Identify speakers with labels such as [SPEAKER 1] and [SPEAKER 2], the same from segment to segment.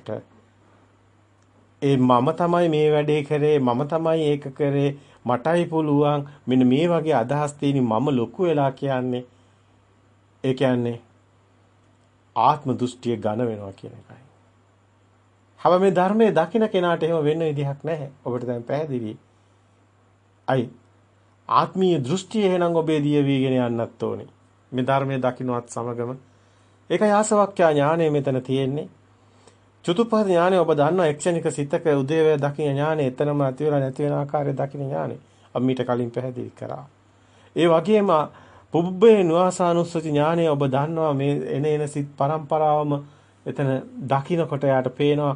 [SPEAKER 1] වෙනකොට ඒ මම තමයි මේ වැඩේ කරේ මම තමයි ඒක කරේ මටයි පුළුවන් මෙන්න මේ වගේ අදහස් තියෙන මම ලොකු වෙලා කියන්නේ ඒ කියන්නේ ආත්ම දෘෂ්ටිය ඝන වෙනවා කියන එකයි. හැබැයි මේ ධර්මයේ දකින්න කෙනාට එහෙම වෙන්න විදිහක් නැහැ. ඔබට දැන් පැහැදිලි. අයි ආත්මීය දෘෂ්ටිය එහෙනම් ඔබේ දිය වීගෙන යන්නත් ඕනේ. මේ ධර්මයේ දකින්නවත් සමගම ඒකයි ආසවක්ඛ්‍යා ඥානය මෙතන තියෙන්නේ. චතුප්පහත ඥානය ඔබ දන්නවා එක්ෂණික සිතක උදේවය දකින්න ඥානය එතනම ඇති වෙලා නැති වෙන ආකාරය දකින්න ඥානය. අපි මීට කලින් පැහැදිලි කරා. ඒ වගේම පුබ්බේ නුවාසානුස්සති ඥානය ඔබ දන්නවා මේ එන එන සිත් පරම්පරාවම එතන දකින්නකොට යාට පේනවා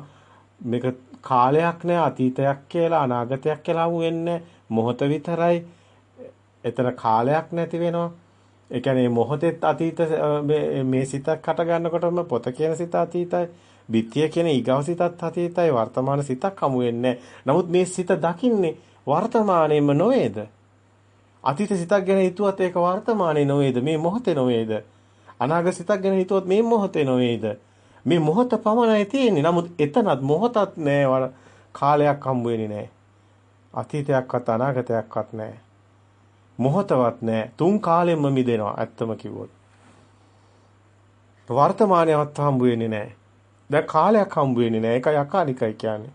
[SPEAKER 1] මේක කාලයක් නෑ අතීතයක් කියලා අනාගතයක් කියලා හමු වෙන්නේ මොහොත විතරයි. එතන කාලයක් නැති වෙනවා. ඒ කියන්නේ මොහොතෙත් අතීත මේ සිතක් හට ගන්නකොටම පොත කියන සිත අතීතයි. බිත්තිය කියන ඊගවසිතත් අතීතයි වර්තමාන සිතක් හමු වෙන්නේ නමුත් මේ සිත දකින්නේ වර්තමානයේම නොවේද? අතීත සිතක් ගැන හිතුවත් ඒක වර්තමානයේ නොවේද? මේ මොහොතේ නොවේද? අනාගත සිතක් ගැන හිතුවත් මේ මොහොතේ නොවේද? මේ මොහොත පමණයි තියෙන්නේ. නමුත් එතනත් මොහොතක් නෑ කාලයක් හම්බ වෙන්නේ නෑ. අතීතයක්වත් අනාගතයක්වත් නෑ. මොහොතවත් නෑ. තුන් කාලෙම මිදෙනවා ඇත්තම කිව්වොත්. වර්තමානයවත් හම්බ වෙන්නේ නෑ. දැන් කාලයක් හම්බ වෙන්නේ නැහැ. ඒකයි අකාලිකයි කියන්නේ.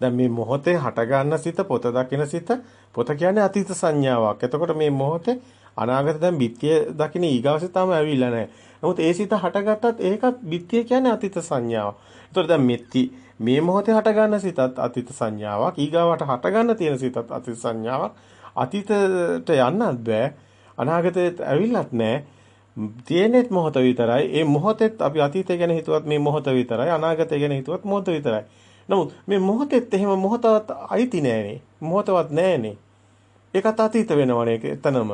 [SPEAKER 1] දැන් මේ මොහොතේ හටගන්න සිත පොත දකින සිත පොත කියන්නේ අතීත සංඥාවක්. එතකොට මේ මොහොතේ අනාගත දැන් බිත්තිය දකින ඊගාවසේ තාම ඇවිල්ලා නැහැ. නමුත් ඒ සිත හටගත්තත් ඒකත් බිත්තිය කියන්නේ අතීත සංඥාවක්. එතකොට දැන් මෙත්ති මේ මොහොතේ හටගන්න සිතත් අතීත සංඥාවක්. ඊගාවට හටගන්න තියෙන සිතත් අතීත සංඥාවක්. අතීතයට යන්නත් බෑ. අනාගතයට ඇවිල්ලත් නැහැ. තියෙනෙත් මොහොත විතරයි. ඒ මොහොතෙත් අපි අතීතය ගැන හිතුවත් මේ මොහොත විතරයි. අනාගතය ගැන හිතුවත් මොහොත විතරයි. නමුත් මේ මොහොතෙත් එහෙම මොහොතවත් අයිති නෑනේ. මොහොතවත් නෑනේ. ඒකත් අතීත වෙනවනේ ඒක එතනම.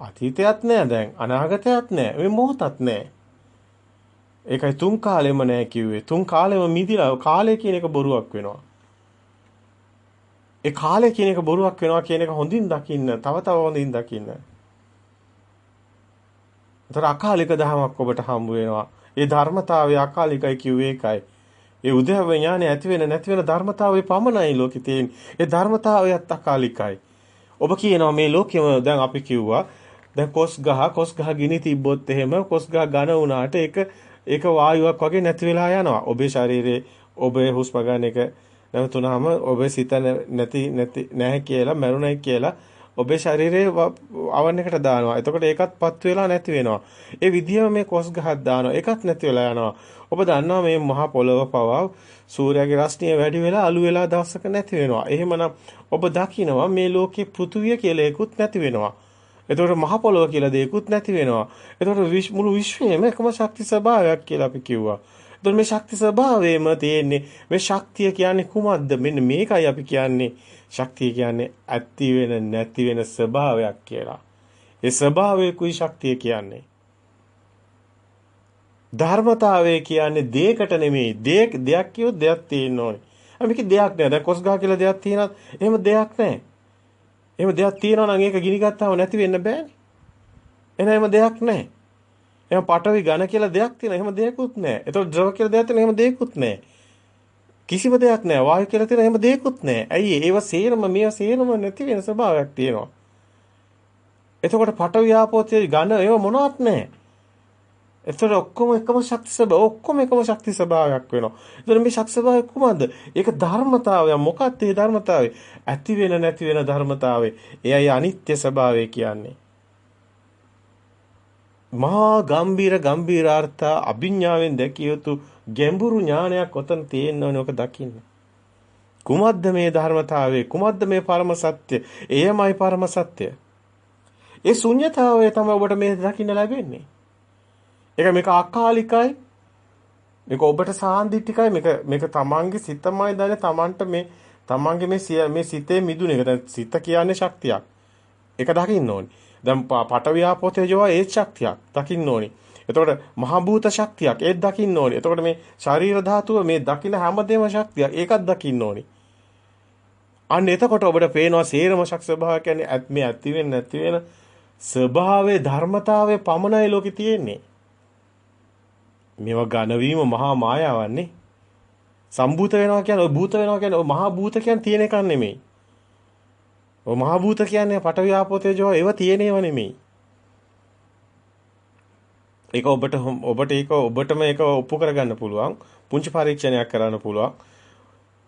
[SPEAKER 1] අතීතයක් නෑ දැන්. අනාගතයක් නෑ. මේ මොහොතත් නෑ. ඒකයි තුන් කාලෙම නෑ කිව්වේ. තුන් කාලෙම මිදිලා කාලය කියන එක බොරුවක් වෙනවා. ඒ කාලය කියන එක බොරුවක් වෙනවා කියන එක හොඳින් දකින්න. තව තව හොඳින් දකින්න. ඒතර අකාලික දහමක් ඔබට හම්බ වෙනවා. ඒ ධර්මතාවය අකාලිකයි කිව්වේ ඒකයි. ඒ උදේව ඥානෙ ඇති වෙන නැති වෙන ධර්මතාවය පමණයි ලෝකේ තියෙන්නේ. ඒ ධර්මතාවයත් අකාලිකයි. ඔබ කියනවා මේ ලෝකෙම දැන් අපි කිව්වා දැන් කොස් ගහ කොස් ගහ ගිනි තිබ්බොත් එහෙම කොස් ගහ ඝන වුණාට ඒක ඒක වායුවක් වගේ නැති වෙලා යනවා. ඔබේ ශරීරයේ ඔබේ හුස්ම ගන්න එක නැවතුනහම ඔබේ සිත නැති නැති නැහැ කියලා මරුණයි කියලා ඔබේ ශරීරයේ අවන් එකට දානවා. එතකොට ඒකත් පත් වෙලා නැති වෙනවා. ඒ විදිහම මේ කොස් ගහක් දානවා. ඒකත් නැති වෙලා යනවා. ඔබ දන්නවා මේ මහා පොළව පවා සූර්යාගේ රශ්මිය වැඩි වෙලා අලු වෙලා දවසක නැති වෙනවා. එහෙමනම් ඔබ දකිනවා මේ ලෝකේ පෘථුවිය කියලා එකකුත් නැති වෙනවා. එතකොට මහ පොළව කියලා දෙයක්කුත් නැති වෙනවා. එතකොට මුළු විශ්වයේම එකම ශක්ති ස්වභාවයක් කියලා අපි කිව්වා. එතකොට මේ ශක්ති ස්වභාවයම තියෙන්නේ මේ ශක්තිය කියන්නේ කුමක්ද? මෙන්න මේකයි අපි කියන්නේ ශක්තිය කියන්නේ ඇති වෙන නැති වෙන ස්වභාවයක් කියලා. ඒ ස්වභාවයකුයි ශක්තිය කියන්නේ. ධර්මතාවය කියන්නේ දෙයකට නෙමෙයි. දෙයක් දෙයක් කියොත් දෙයක් තියෙන්න ඕනේ. මේක දෙයක් නෑ. දැන් කොස්ගහ කියලා දෙයක් තියෙනත් එහෙම දෙයක් නෑ. එහෙම දෙයක් තියෙනවා නම් ඒක ගිනි ගත්තාම නැති වෙන්න බෑනේ. එහෙනම් දෙයක් නෑ. එහෙනම් පටවි ඝන කියලා දෙයක් තියෙනවා. එහෙම දෙයක්වත් නෑ. ඒතකොට ද්‍රව කියලා දෙයක් තියෙනවා. එහෙම දෙයක්වත් නෑ. කිසිම දෙයක් නැහැ. වායු කියලා තියෙන එහෙම දෙයක්වත් නැහැ. ඇයි ඒව සේරම මේව සේරම නැති වෙන ස්වභාවයක් තියෙනවා. එතකොට පඨවි ආපෝතේ ඝන ඒව මොනවත් නැහැ. එතකොට ඔක්කොම එකම ශක්ති ස්වභාව ඔක්කොම එකම ශක්ති ස්වභාවයක් වෙනවා. එතකොට මේ ශක්ති ස්වභාවය කොහොමද? ඒක ධර්මතාවය. මොකක්ද ඒ ධර්මතාවය? ඇති වෙන නැති වෙන ධර්මතාවය. එයයි අනිත්‍ය ස්වභාවය කියන්නේ. මහා ගම්බීර ගම්බීරාර්ථ අභිඥාවෙන් දැකිය යුතු ගැඹුරු ඥානයක් ඔතන තියෙන්න ඕනේ ඔක දකින්න. කුමද්ද මේ ධර්මතාවය? කුමද්ද මේ පරම සත්‍ය? එයමයි පරම සත්‍ය. ඒ ශුන්්‍යතාවය තමයි ඔබට මේ දකින්න ලැබෙන්නේ. ඒක මේක අකාලිකයි. මේක ඔබට සාන්දිටිකයි. මේක මේක තමන්ගේ සිතමයි දන්නේ තමන්ට මේ තමන්ගේ මේ මේ සිතේ මිදුන එක. දැන් සිත කියන්නේ ශක්තියක්. ඒක දකින්න ඕනේ. දැන් පටවියාපෝතේ ජෝවා ඒ ශක්තියක් දකින්න ඕනේ. එතකොට මහ භූත ශක්තියක් ඒත් දකින්න ඕනේ. එතකොට මේ ශරීර ධාතුව මේ දකින්න හැමදේම ශක්තියක් ඒකත් දකින්න ඕනේ. අන්න එතකොට ඔබට පේනවා සේරම ශක් ස්වභාව කියන්නේ මේ ඇති වෙන්නේ නැති වෙන ස්වභාවයේ ධර්මතාවයේ පමණයි ලෝකේ තියෙන්නේ. මේවා ඝන වීම මහා මායාවන්නේ. සම්භූත වෙනවා කියන්නේ ඔය භූත වෙනවා කියන්නේ ඔය මහා භූත කියන්නේ තියෙන එකක් නෙමෙයි. ඔය මහා භූත කියන්නේ පඨවි ආපෝ තේජෝ ඒව තියෙනේව නෙමෙයි. ඒක ඔබට ඔබට ඒක ඔබටම ඒක ඔප්පු කරගන්න පුළුවන්. පුංචි පරීක්ෂණයක් කරන්න පුළුවන්.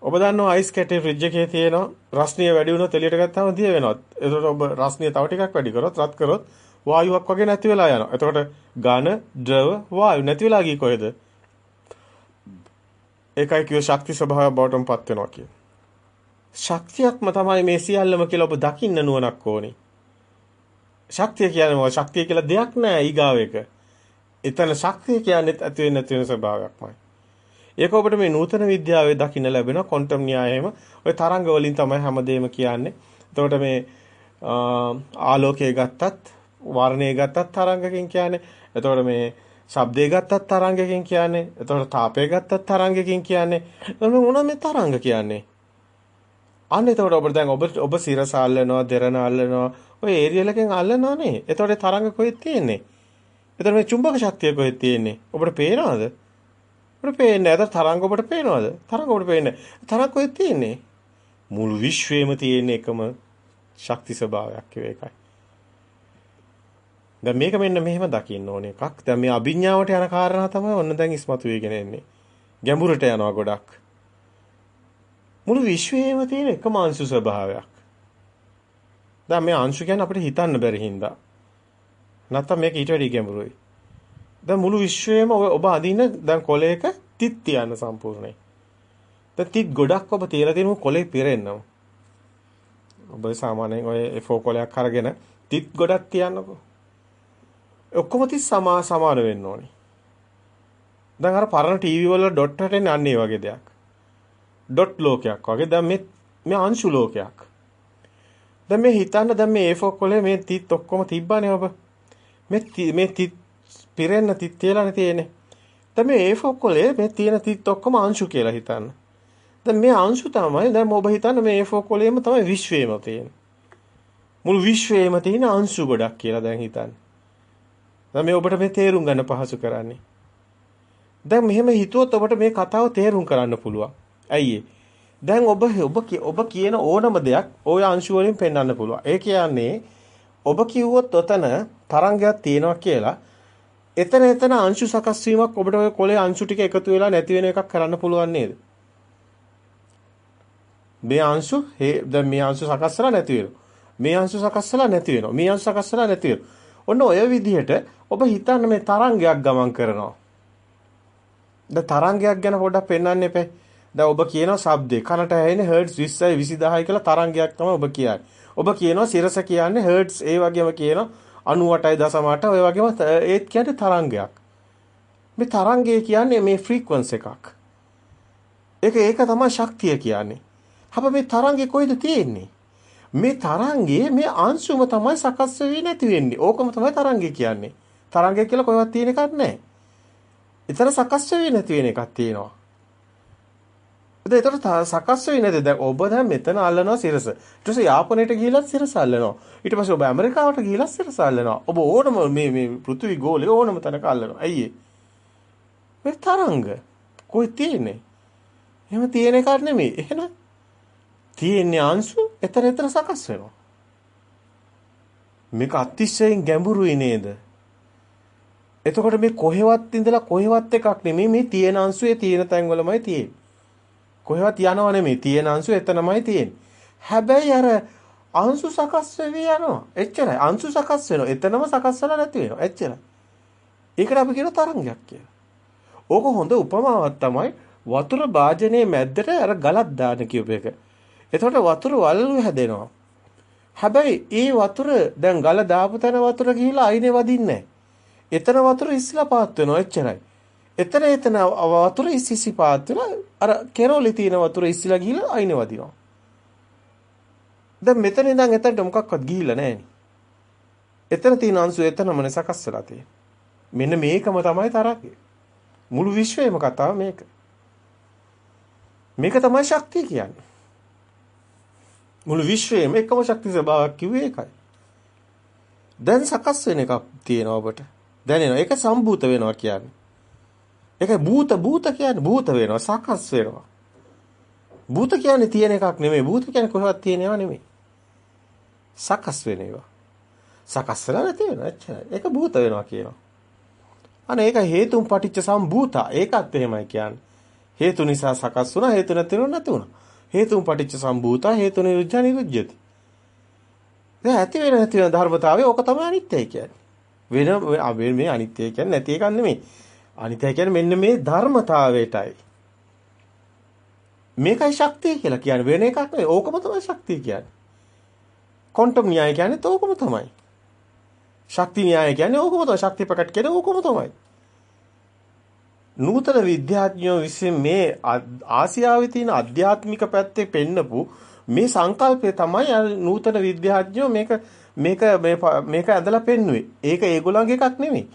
[SPEAKER 1] ඔබ දන්නවා අයිස් කැටේ ෆ්‍රිජ් එකේ තියෙන රස්නිය වැඩි වුණොත් එළියට ගත්තාම දිය වෙනවා. ඒකට ඔබ රස්නිය තව ටිකක් වැඩි කරොත් රත් කරොත් වායුවක් වගේ නැති වෙලා යනවා. එතකොට ඝන, ද්‍රව, වායු නැති වෙලා ගියේ කොහෙද? ඒකයි කිව්ව ශක්ති ස්වභාවය බවටම පත් වෙනවා කියන්නේ. ශක්තියක්ම තමයි මේ සියල්ලම කියලා ඔබ දකින්න නුවණක් ඕනේ. ශක්තිය කියන්නේ මොකක්ද? ශක්තිය කියලා දෙයක් නෑ ඊගාව එක. එතන ශක්තිය කියන්නේ ඇති වෙන නැති වෙන ස්වභාවයක්මයි. ඒක ඔබට මේ නූතන විද්‍යාවේ දකින්න ලැබෙන ක්වොන්ටම් න්‍යායයම ওই තරංග වලින් තමයි හැමදේම කියන්නේ. එතකොට මේ ආලෝකය ගත්තත් වර්ණය ගත්තත් තරංගකින් කියන්නේ. එතකොට මේ ශබ්දය ගත්තත් තරංගකින් කියන්නේ. එතකොට තාපය ගත්තත් තරංගකින් කියන්නේ. එතකොට මොනවද මේ තරංග කියන්නේ? අන්න එතකොට ඔබ දැන් ඔබ ඔබ සිරස අල්ලනවා, දෙරණ අල්ලනවා. ඔය ඒරියල් එකෙන් අල්ලනවා නේ. එතකොට තරංග කොහෙද තියෙන්නේ? එතකොට මේ චුම්බක ශක්තිය කොහෙද තියෙන්නේ? ඔබට පේනවද? ඔබට පේන්නේ නැද තරංග ඔබට පේනවද? තරංග ඔබට පේන්නේ. තරංග කොහෙද තියෙන්නේ? මුළු විශ්වයේම තියෙන එකම ශක්ති ස්වභාවයක් ඒකයි. දැන් මේක මෙන්න මෙහෙම දකින්න ඕනේ එකක්. දැන් මේ අභිඥාවට යන කාරණා තමයි ඔන්න දැන් ඉස්මතු වෙගෙන එන්නේ. ගැඹුරට යනවා ගොඩක්. මුළු විශ්වයේම තියෙන එකම අංශු ස්වභාවයක්. දැන් මේ අංශු කියන්නේ අපිට හිතන්න බැරි හින්දා. නැත්තම් මේක ඊට වැඩි ගැඹුරුයි. දැන් මුළු විශ්වයේම ඔබ අදින දැන් කොලයක තිත් තියන්න සම්පූර්ණයි. දැන් තිත් ගොඩක් ඔබ තියලා තියෙන කොලේ පිරෙන්නම. ඔබ සාමාන්‍යයෙන් ඔය F4 කොලයක් අරගෙන තිත් ගොඩක් තියන්නකෝ. ඔක්කොම තිස් සමා සමාන වෙන්න ඕනේ. දැන් අර පරණ ටීවී වල ඩොට් හැටෙන් අන්නේ වගේ දෙයක්. ඩොට් ලෝකයක් වගේ. දැන් මේ මේ අංශු ලෝකයක්. දැන් මේ හිතන්න දැන් මේ A4 කොලේ මේ තිත් ඔක්කොම තිබ්බනේ ඔබ. මේ මේ තිත් පිරෙන්න තිත් තියලානේ තියෙන්නේ. දැන් මේ A4 කොලේ මේ තියෙන තිත් ඔක්කොම අංශු කියලා හිතන්න. දැන් මේ අංශු තමයි දැන් ඔබ හිතන්න මේ A4 කොලේම තමයි විශ්වයේම තියෙන්නේ. මුළු විශ්වයේම තියෙන අංශු ගොඩක් කියලා දැන් හිතන්න. දැන් මේ ඔබට මේ තේරුම් ගන්න පහසු කරන්නේ. දැන් මෙහෙම හිතුවොත් ඔබට මේ කතාව තේරුම් කරන්න පුළුවන්. ඇයි දැන් ඔබ ඔබ ඔබ කියන ඕනම දෙයක් ওই අංශු වලින් පෙන්වන්න පුළුවන්. ඒ කියන්නේ ඔබ කිව්වොත් ඔතන තරංගයක් තියෙනවා කියලා එතන එතන අංශු සකස් වීමක් ඔබට ඔය කොලේ අංශු ටික එකතු වෙලා නැති වෙන එකක් කරන්න පුළුවන් නේද? මේ අංශු දැන් මේ අංශු සකස් වෙලා නැති වෙනවා. මේ අංශු සකස් වෙලා නැති වෙනවා. මේ අංශු සකස් වෙලා නැති වෙනවා. ඔන්න ඔය විදිහට ඔබ හිතන්න මේ තරංගයක් ගමන් කරනවා. ද තරංගයක් ගැන පොඩ්ඩක් පෙන්වන්න එපේ. දැන් ඔබ කියනවා ශබ්දේ කනට ඇහෙන හර්ට්ස් 20යි 20000යි කියලා තරංගයක් තමයි ඔබ කියන්නේ. ඔබ කියනවා සිරස කියන්නේ හර්ට්ස් ඒ වගේම කියනවා 98.8 ඔය වගේම ඒත් කියන්නේ තරංගයක්. මේ තරංගය කියන්නේ මේ ෆ්‍රීකවන්ස් එකක්. ඒක ඒක තමයි ශක්තිය කියන්නේ. හැබැයි මේ තරංගේ කොයිද තියෙන්නේ? මේ තරංගයේ මේ අංශුම තමයි සකස් වෙන්නේ නැති වෙන්නේ. ඕකම තමයි තරංගය කියන්නේ. තරංගය කියලා කොහෙවත් තියෙන එකක් නැහැ. එතන සකස් වෙන්නේ නැති වෙන එකක් තියෙනවා. ඒත් ඒතර සකස් වෙන්නේ නැති. දැන් ඔබ දැන් මෙතන අල්ලනවා සිරස. ඊට පස්සේ යාපනයට ගිහිල්ලා සිරස අල්ලනවා. ඊට පස්සේ ඔබ ඇමරිකාවට ගිහිල්ලා සිරස අල්ලනවා. ඔබ ඕනම මේ මේ පෘථිවි ගෝලයේ ඕනම තැනක අල්ලනවා. ඇයි මේ තරංග කොයි තියෙන්නේ? එහෙම තියෙන එකක් නෙමෙයි. එහෙනම් තියෙන්නේ අංශු එතන එතන සකස් වෙනවා. මේක අතිශයින් ගැඹුරුයි නේද? එතකොට මේ කොහෙවත් ඉඳලා කොහෙවත් එකක් නෙමෙයි මේ තියෙන අංශුවේ තියෙන තැන්වලමයි තියෙන්නේ. කොහෙවත් යනව නෙමෙයි තියෙන අංශු එතනමයි තියෙන්නේ. හැබැයි අර අංශු සකස් වෙවි යනවා. එච්චරයි. අංශු සකස් වෙනවා. එතනම සකස් වෙලා නැති වෙනවා. එච්චරයි. ඒකට අපි කියන තරංගයක් කියලා. ඕක හොඳ උපමාවක් තමයි වතුර භාජනයේ මැද්දට අර ගලක් දාන කියූප එක. එතකොට වතුර වලලු හැදෙනවා. හැබැයි ඒ වතුර දැන් ගල දාපු තැන වතුර ගිහිලා අයිනේ වදින්නේ එතන වතුර ඉස්සලා පාත් වෙනවා එච්චරයි. එතන එතන වතුර ඉසිසි පාත් වෙලා අර කෙරෝලි තියෙන වතුර ඉස්සලා ගිහිලා අයිනේ වදිනවා. දැන් මෙතන ඉඳන් එතනට මොකක්වත් ගිහිල්ලා නැහැ එතන තියෙන අංශු එතනමනේ සකස් වෙලා තියෙන්නේ. මෙන්න මේකම තමයි තරගේ. මුළු විශ්වයේම කතාව මේක. මේක තමයි ශක්තිය කියන්නේ. මුළු විශ්වයේම එකම ශක්ති ස්වභාවයක් කිව්වේ ඒකයි. දැන් සකස් වෙන එකක් තියෙනවා ඔබට. දැනෙනවා. ඒක සම්භූත වෙනවා කියන්නේ. ඒකයි භූත භූත කියන්නේ භූත වෙනවා සකස් වෙනවා. භූත කියන්නේ තියෙන එකක් නෙමෙයි. භූත කියන්නේ කොහෙවත් තියෙන ඒවා නෙමෙයි. සකස් වෙන ඒවා. සකස් වෙලා නැති වෙනවා. එච්චරයි. ඒක භූත වෙනවා කියනවා. අනේ ඒක හේතුන් පටිච්ච සම්භූතා. ඒකත් එහෙමයි කියන්නේ. හේතු නිසා සකස් වුණා හේතු නැති වුණා නැති වුණා. හේතුන් පටිච්ච සම්භූතා හේතු නිරුද්ධ නිරුද්ධති. දැන් ඇති වෙන නැති වෙන ධර්මතාවය ඕක තමයි අනිත්‍යයි කියන්නේ. වෙන මේ අනිත්‍ය කියන්නේ නැති එකක් නෙමෙයි. අනිත්‍ය කියන්නේ මෙන්න මේ ධර්මතාවයටයි. මේකයි ශක්තිය කියලා කියන්නේ වෙන එකක් නෙවෙයි. ඕකම තමයි ශක්තිය කියන්නේ. ක්වොන්ටම් න්‍යාය කියන්නේ ඕකම තමයි. ශක්ති න්‍යාය කියන්නේ ඕකම තමයි. ශක්තිය ප්‍රකට කියන්නේ ඕකම තමයි. නූතන විද්‍යාඥයෝ විසින් මේ ආසියාවේ තියෙන අධ්‍යාත්මික පැත්තේ පෙන්නපු මේ සංකල්පය තමයි නූතන විද්‍යාඥයෝ මේක මේක මේක ඇදලා පෙන්නුවේ. ඒක ඒගොල්ලන්ගේ එකක් නෙමෙයි.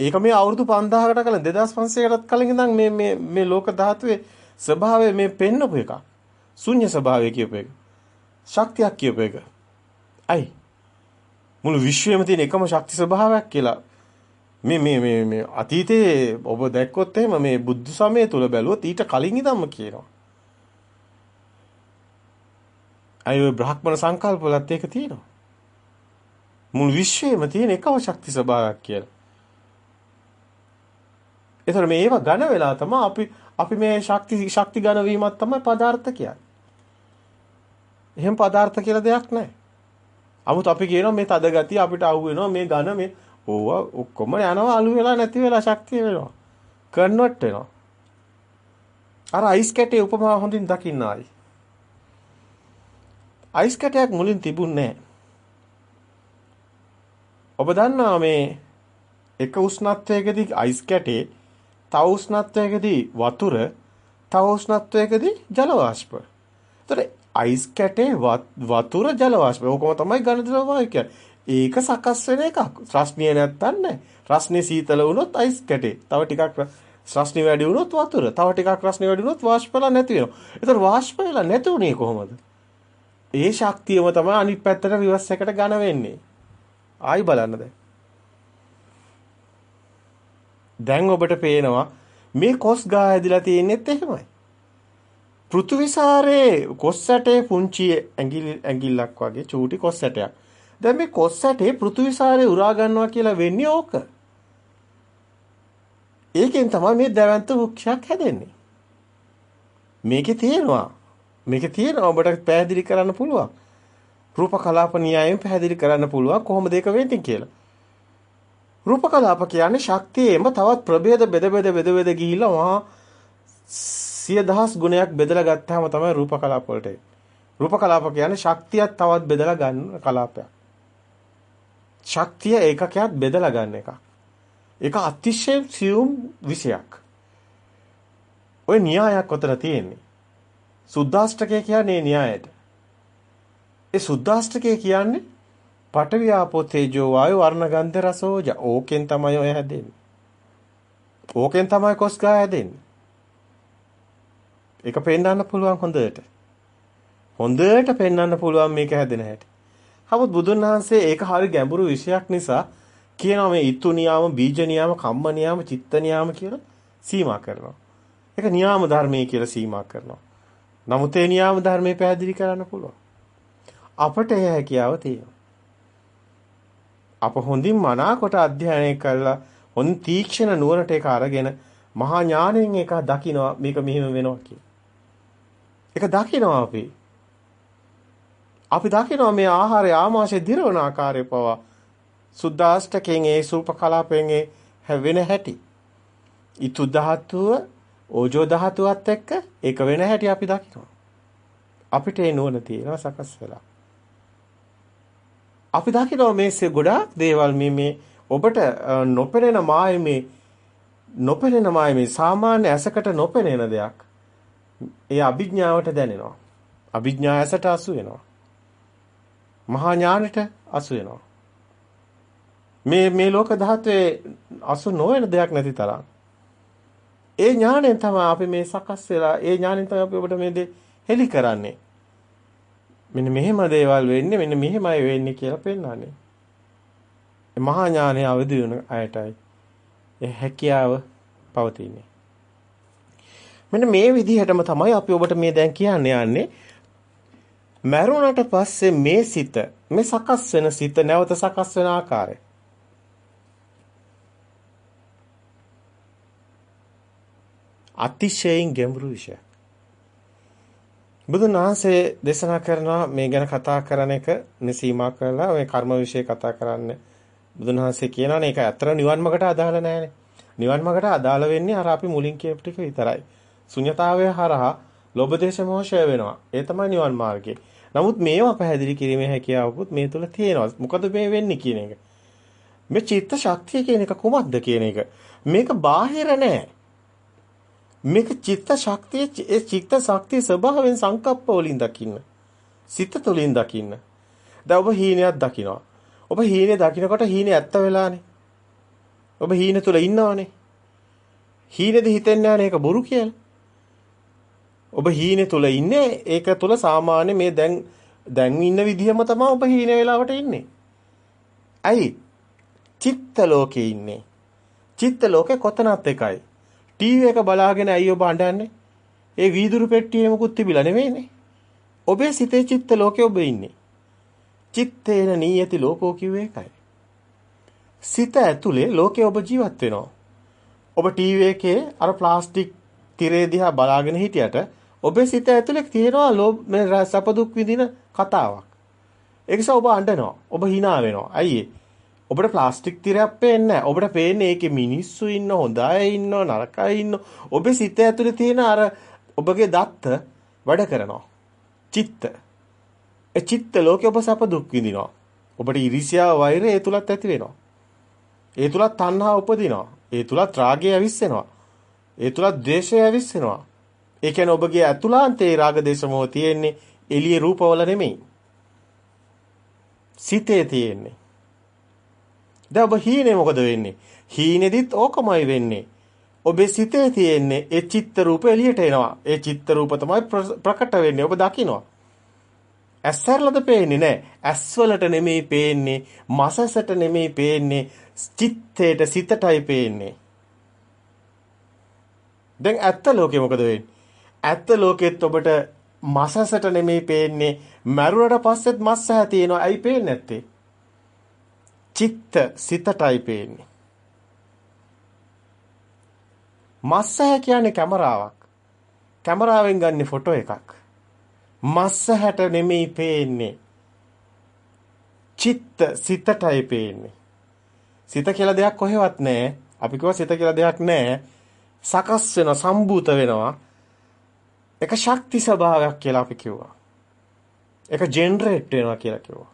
[SPEAKER 1] ඒක මේ අවුරුදු 5000කට කලින් 2500කටත් කලින් ඉඳන් මේ මේ මේ ලෝක ධාතුවේ ස්වභාවය මේ පෙන්නපු එකක්. ශුන්‍ය ස්වභාවය කියපු එක. ශක්තියක් කියපු එක. අයි මුළු විශ්වයේම තියෙන එකම ශක්ති ස්වභාවයක් කියලා මේ මේ මේ මේ අතීතයේ ඔබ දැක්කොත් එහෙම මේ බුද්ධ සමය තුල බැලුවොත් ඊට කලින් ඉඳන්ම කියනවා. අය ඔය බ්‍රහ්මණ සංකල්පවලත් ඒක තියෙනවා. මුළු විශ්වයේම තියෙන එකම ශක්ති ස්වභාවයක් කියලා. ඒතර මේව ඝන වෙලා තමයි අපි අපි මේ ශක්ති ශක්ති ඝන වීමක් තමයි පදාර්ථ කියන්නේ. එහෙම පදාර්ථ කියලා දෙයක් නැහැ. 아무ත් අපි කියනවා මේ තද ගතිය අපිට අහු වෙනවා මේ ඝන මේ ඕවා ඔක්කොම යනවා අලු වෙලා නැති වෙලා ශක්තිය වෙනවා. කන්වර්ට් වෙනවා. අර අයිස් කැටේ උපමා හොඳින් දකින්න ආයි. අයිස් කැටයක් මුලින් තිබුණේ නැහැ. ඔබ දන්නවා මේ එක උෂ්ණත්වයකදී අයිස් කැටේ තව උෂ්ණත්වයකදී වතුර තව උෂ්ණත්වයකදී ජල වාෂ්ප. ඒතර අයිස් කැටේ වතුර ජල වාෂ්ප. ඕකම තමයි ඝන වායු කියන්නේ. ඒක සකස් වෙන එකක්. රස්නිය නැත්තම් නැහැ. රස්නිය සීතල වුණොත් අයිස් කැටේ. තව ටිකක් රස්නිය වැඩි වුණොත් වතුර. තව ටිකක් රස්නිය වැඩි වුණොත් වාෂ්පලා නැති වෙනවා. ඒතර වාෂ්ප වෙලා නැති උනේ කොහොමද? ඒ ශක්තියම තමයි අනිත් පැත්තට රිවර්ස් එකට ඝන වෙන්නේ. ආයි බලන්න දැන්. දැන් ඔබට පේනවා මේ කොස් ගා ඇදිලා තියෙනෙත් එහෙමයි. පෘථුවිසාරේ කොස් ඇටේ පුංචි ඇඟිලි ඇඟිල්ලක් වගේ චූටි කොස් ඇටයක්. දැන් මේ කොස් ඇටේ පෘථුවිසාරේ උරා ගන්නවා කියලා වෙන්නේ ඕක. ඒකෙන් තමයි මේ දැවැන්ත වෘක්ෂයක් හැදෙන්නේ. මේකේ තියෙනවා. මේකේ තියෙනවා ඔබට පැහැදිලි කරන්න පුළුවන්. රූප කලාප න්‍යායයෙන් පැහැදිලි කරන්න පුළුවන් කොහොමද ඒක වෙන්නේ කියලා. රූපකලාප කියන්නේ ශක්තියෙම තවත් ප්‍රභේද බෙද බෙද බෙද බෙද ගිහිල්ලා මහා සිය දහස් ගුණයක් බෙදලා ගත්තාම තමයි රූපකලාප වලට එන්නේ. රූපකලාප කියන්නේ ශක්තියක් තවත් බෙදලා ගන්න කලාපයක්. ශක්තිය ඒකකයක් බෙදලා ගන්න එකක්. ඒක අතිශය සියුම් විෂයක්. ওই න්‍යායක් උතර තියෙන්නේ. සුද්දාෂ්ටකය කියන්නේ න්‍යායයට. ඒ සුද්දාෂ්ටකය කියන්නේ පඨවි ආපෝ තේජෝ වායෝ වර්ණ ගන්ධ රසෝජ ඕකෙන් තමයි ඔය හැදෙන්නේ. ඕකෙන් තමයි කොස්ගා හැදෙන්නේ. ඒක පෙන්වන්න පුළුවන් හොඳට. හොඳට පෙන්වන්න පුළුවන් මේක හැදෙන හැටි. නමුත් බුදුන් වහන්සේ ඒක හරි ගැඹුරු විෂයක් නිසා කියනවා මේ ඊතු නියාම, බීජ නියාම, කම්ම නියාම, චිත්ත නියාම කියලා සීමා කරනවා. ඒක නියාම ධර්මයේ කියලා සීමා කරනවා. නමුත් ඒ නියාම ධර්මයේ පැහැදිලි කරන්න පුළුවන්. අපට ඒ හැකියාව තියෙනවා. අප හොඳින් මනාකොට අධ්‍යයනය කළා හොන් තීක්ෂණ නුවණට ඒක අරගෙන මහා ඥාණයෙන් ඒක දකිනවා මේක මෙහෙම වෙනවා කියලා. ඒක දකිනවා අපි. අපි දකිනවා මේ ආහාරය ආමාශය දිරවන ආකාරය පවා සුද්දාෂ්ටකයෙන් ඒ සූප කලාපයෙන් වෙන හැටි. ඊතු ධාතුව ඕජෝ ධාතුවත් එක්ක ඒක වෙන හැටි අපි දකිනවා. අපිට ඒ නුවණ තියෙනවා සකස් වෙලා. අපි දකිනවා මේ ගොඩාක් දේවල් මේ මේ ඔබට නොපෙනෙන මායමේ නොපෙනෙන මායමේ සාමාන්‍ය ඇසකට නොපෙනෙන දෙයක් ඒ අභිඥාවට දැනෙනවා. අභිඥා ඇසට අසු වෙනවා. මහා ඥානෙට අසු වෙනවා. මේ මේ ලෝක ධාතුවේ අසු නොවන දෙයක් නැති තරම්. ඒ ඥාණයෙන් තමයි අපි මේ සකස් වෙලා ඒ ඥාණයෙන් තමයි අපි ඔබට මේ දේ හෙලි කරන්නේ. මෙන්න මෙහෙම දේවල් වෙන්නේ මෙන්න මෙහෙමයි වෙන්නේ කියලා පෙන්වන්නේ. මහා ඥානය අවදි වෙන අයටයි ඒ හැකියාව පවතින්නේ. මෙන්න මේ විදිහටම තමයි අපි ඔබට මේ දැන් කියන්න යන්නේ. මරුණට පස්සේ මේ සිත මේ සකස් වෙන සිත නැවත සකස් වෙන ආකාරය. අතිශයින් ගැඹුරු විෂයක්. බුදුන් වහන්සේ දේශනා කරනවා මේ ගැන කතා කරන එක මේ සීමා කරලා මේ කර්ම વિશે කතා කරන්න. බුදුන් වහන්සේ කියනවානේ ඒක ඇත්තට නිවන් මාර්ගට අදාළ නැහැනේ. නිවන් මාර්ගට අදාළ වෙන්නේ අර අපි මුලින් කියපු ටික විතරයි. ශුන්‍යතාවය හරහා ලෝභ දේශ මොහොෂය වෙනවා. ඒ තමයි නිවන් මාර්ගය. නමුත් මේවා පැහැදිලි කිරීමේ හැකියාවකුත් මේ තුල තියෙනවා. මොකද මේ වෙන්නේ කියන එක. මේ චිත්ත ශක්තිය කියන එක කුමක්ද කියන එක. මේක බාහිර නෑ. මේක චිත්ත ශක්තිය ඒ චිත්ත ශක්තිය ස්වභාවයෙන් සංකප්ප වලින් දකින්න. සිත තුළින් දකින්න. දැන් ඔබ හීනයක් දකිනවා. ඔබ හීනේ දකිනකොට හීනේ ඇත්ත වෙලානේ. ඔබ හීන තුල ඉන්නවනේ. හීනේද හිතෙන්නේ නැහැ ඒක බොරු කියලා. ඔබ හීනේ තුල ඉන්නේ ඒක තුල සාමාන්‍ය මේ දැන් දැන් ඉන්න විදිහම තමයි ඔබ හීන වෙලාවට ඉන්නේ. ඇයි? චිත්ත ලෝකේ ඉන්නේ. චිත්ත ලෝකේ කොතනත් එකයි. ටීවී එක බලාගෙන ඇයි ඔබ අඬන්නේ? ඒ වීදුරු පෙට්ටියේ මොකුත් තිබිලා නෙමෙයිනේ. ඔබේ සිතේ චිත්ත ලෝකේ ඔබ ඉන්නේ. චිත්තේන නීයති ලෝකෝ කිව්වේ ඒකයි. සිත ඇතුලේ ලෝකේ ඔබ ජීවත් වෙනවා. ඔබ ටීවී එකේ අර ප්ලාස්ටික් තිරේ දිහා බලාගෙන හිටියට ඔබේ සිත ඇතුලේ තියෙනවා ලෝභ මේ සැප දුක් විඳින කතාවක්. ඒක නිසා ඔබ අඬනවා. ඔබ hina වෙනවා. ඇයි ඔබට ප්ලාස්ටික් තිරයක් පේන්නේ ඔබට පේන්නේ ඒකේ මිනිස්සු ඉන්න හොඳ අය ඉන්න නරක අය ඉන්න. ඔබේ සිත ඇතුලේ තියෙන අර ඔබගේ දත්ත වැඩ කරනවා. චිත්ත. ඒ චිත්ත ලෝකේ ඔබ සැප දුක් විඳිනවා. ඔබට ඉරිසියාව වෛරය ඒ තුලත් ඇති වෙනවා. ඒ තුලත් තණ්හා උපදිනවා. ඒ තුලත් රාගය ඇවිස්සෙනවා. ඒ තුලත් ද්වේෂය ඇවිස්සෙනවා. ඒ කියන්නේ ඔබගේ අතුලාන්තේ රාග දේශ මොහ තියෙන්නේ එළිය රූපවල නෙමෙයි. සිතේ තියෙන්නේ. දැන් ඔබ හීනේ මොකද වෙන්නේ? හීනේදිත් ඕකමයි වෙන්නේ. ඔබේ සිතේ තියෙන්නේ ඒ චිත්ත රූප එළියට එනවා. ඒ චිත්ත රූප තමයි ප්‍රකට වෙන්නේ. ඔබ දකිනවා. ඇස්සරලද පේන්නේ නැහැ. ඇස්වලට නෙමෙයි පේන්නේ, මසසට නෙමෙයි පේන්නේ, චිත්තේට සිතටයි පේන්නේ. දැන් ඇත්ත ලෝකේ මොකද වෙන්නේ? ඇත්ත ලෝකෙත් ඔබට මසසට නෙමෙයි පේන්නේ. මරුණට පස්සෙත් මස්සහ තියෙනවා. ඇයි පේන්නේ නැත්තේ? චිත්ත සිතටයි පේන්නේ. මස්සහ කියන්නේ කැමරාවක්. කැමරාවෙන් ගන්න ෆොටෝ එකක්. මස්සහට නෙමෙයි පේන්නේ. චිත්ත සිතටයි පේන්නේ. සිත කියලා දෙයක් කොහෙවත් නැහැ. අපි කිව්වා සිත කියලා දෙයක් නැහැ. සකස් වෙන සම්භූත වෙනවා. එක ශක්ති ස්වභාවයක් කියලා අපි කිව්වා. එක ජෙනරේට් වෙනවා කියලා කිව්වා.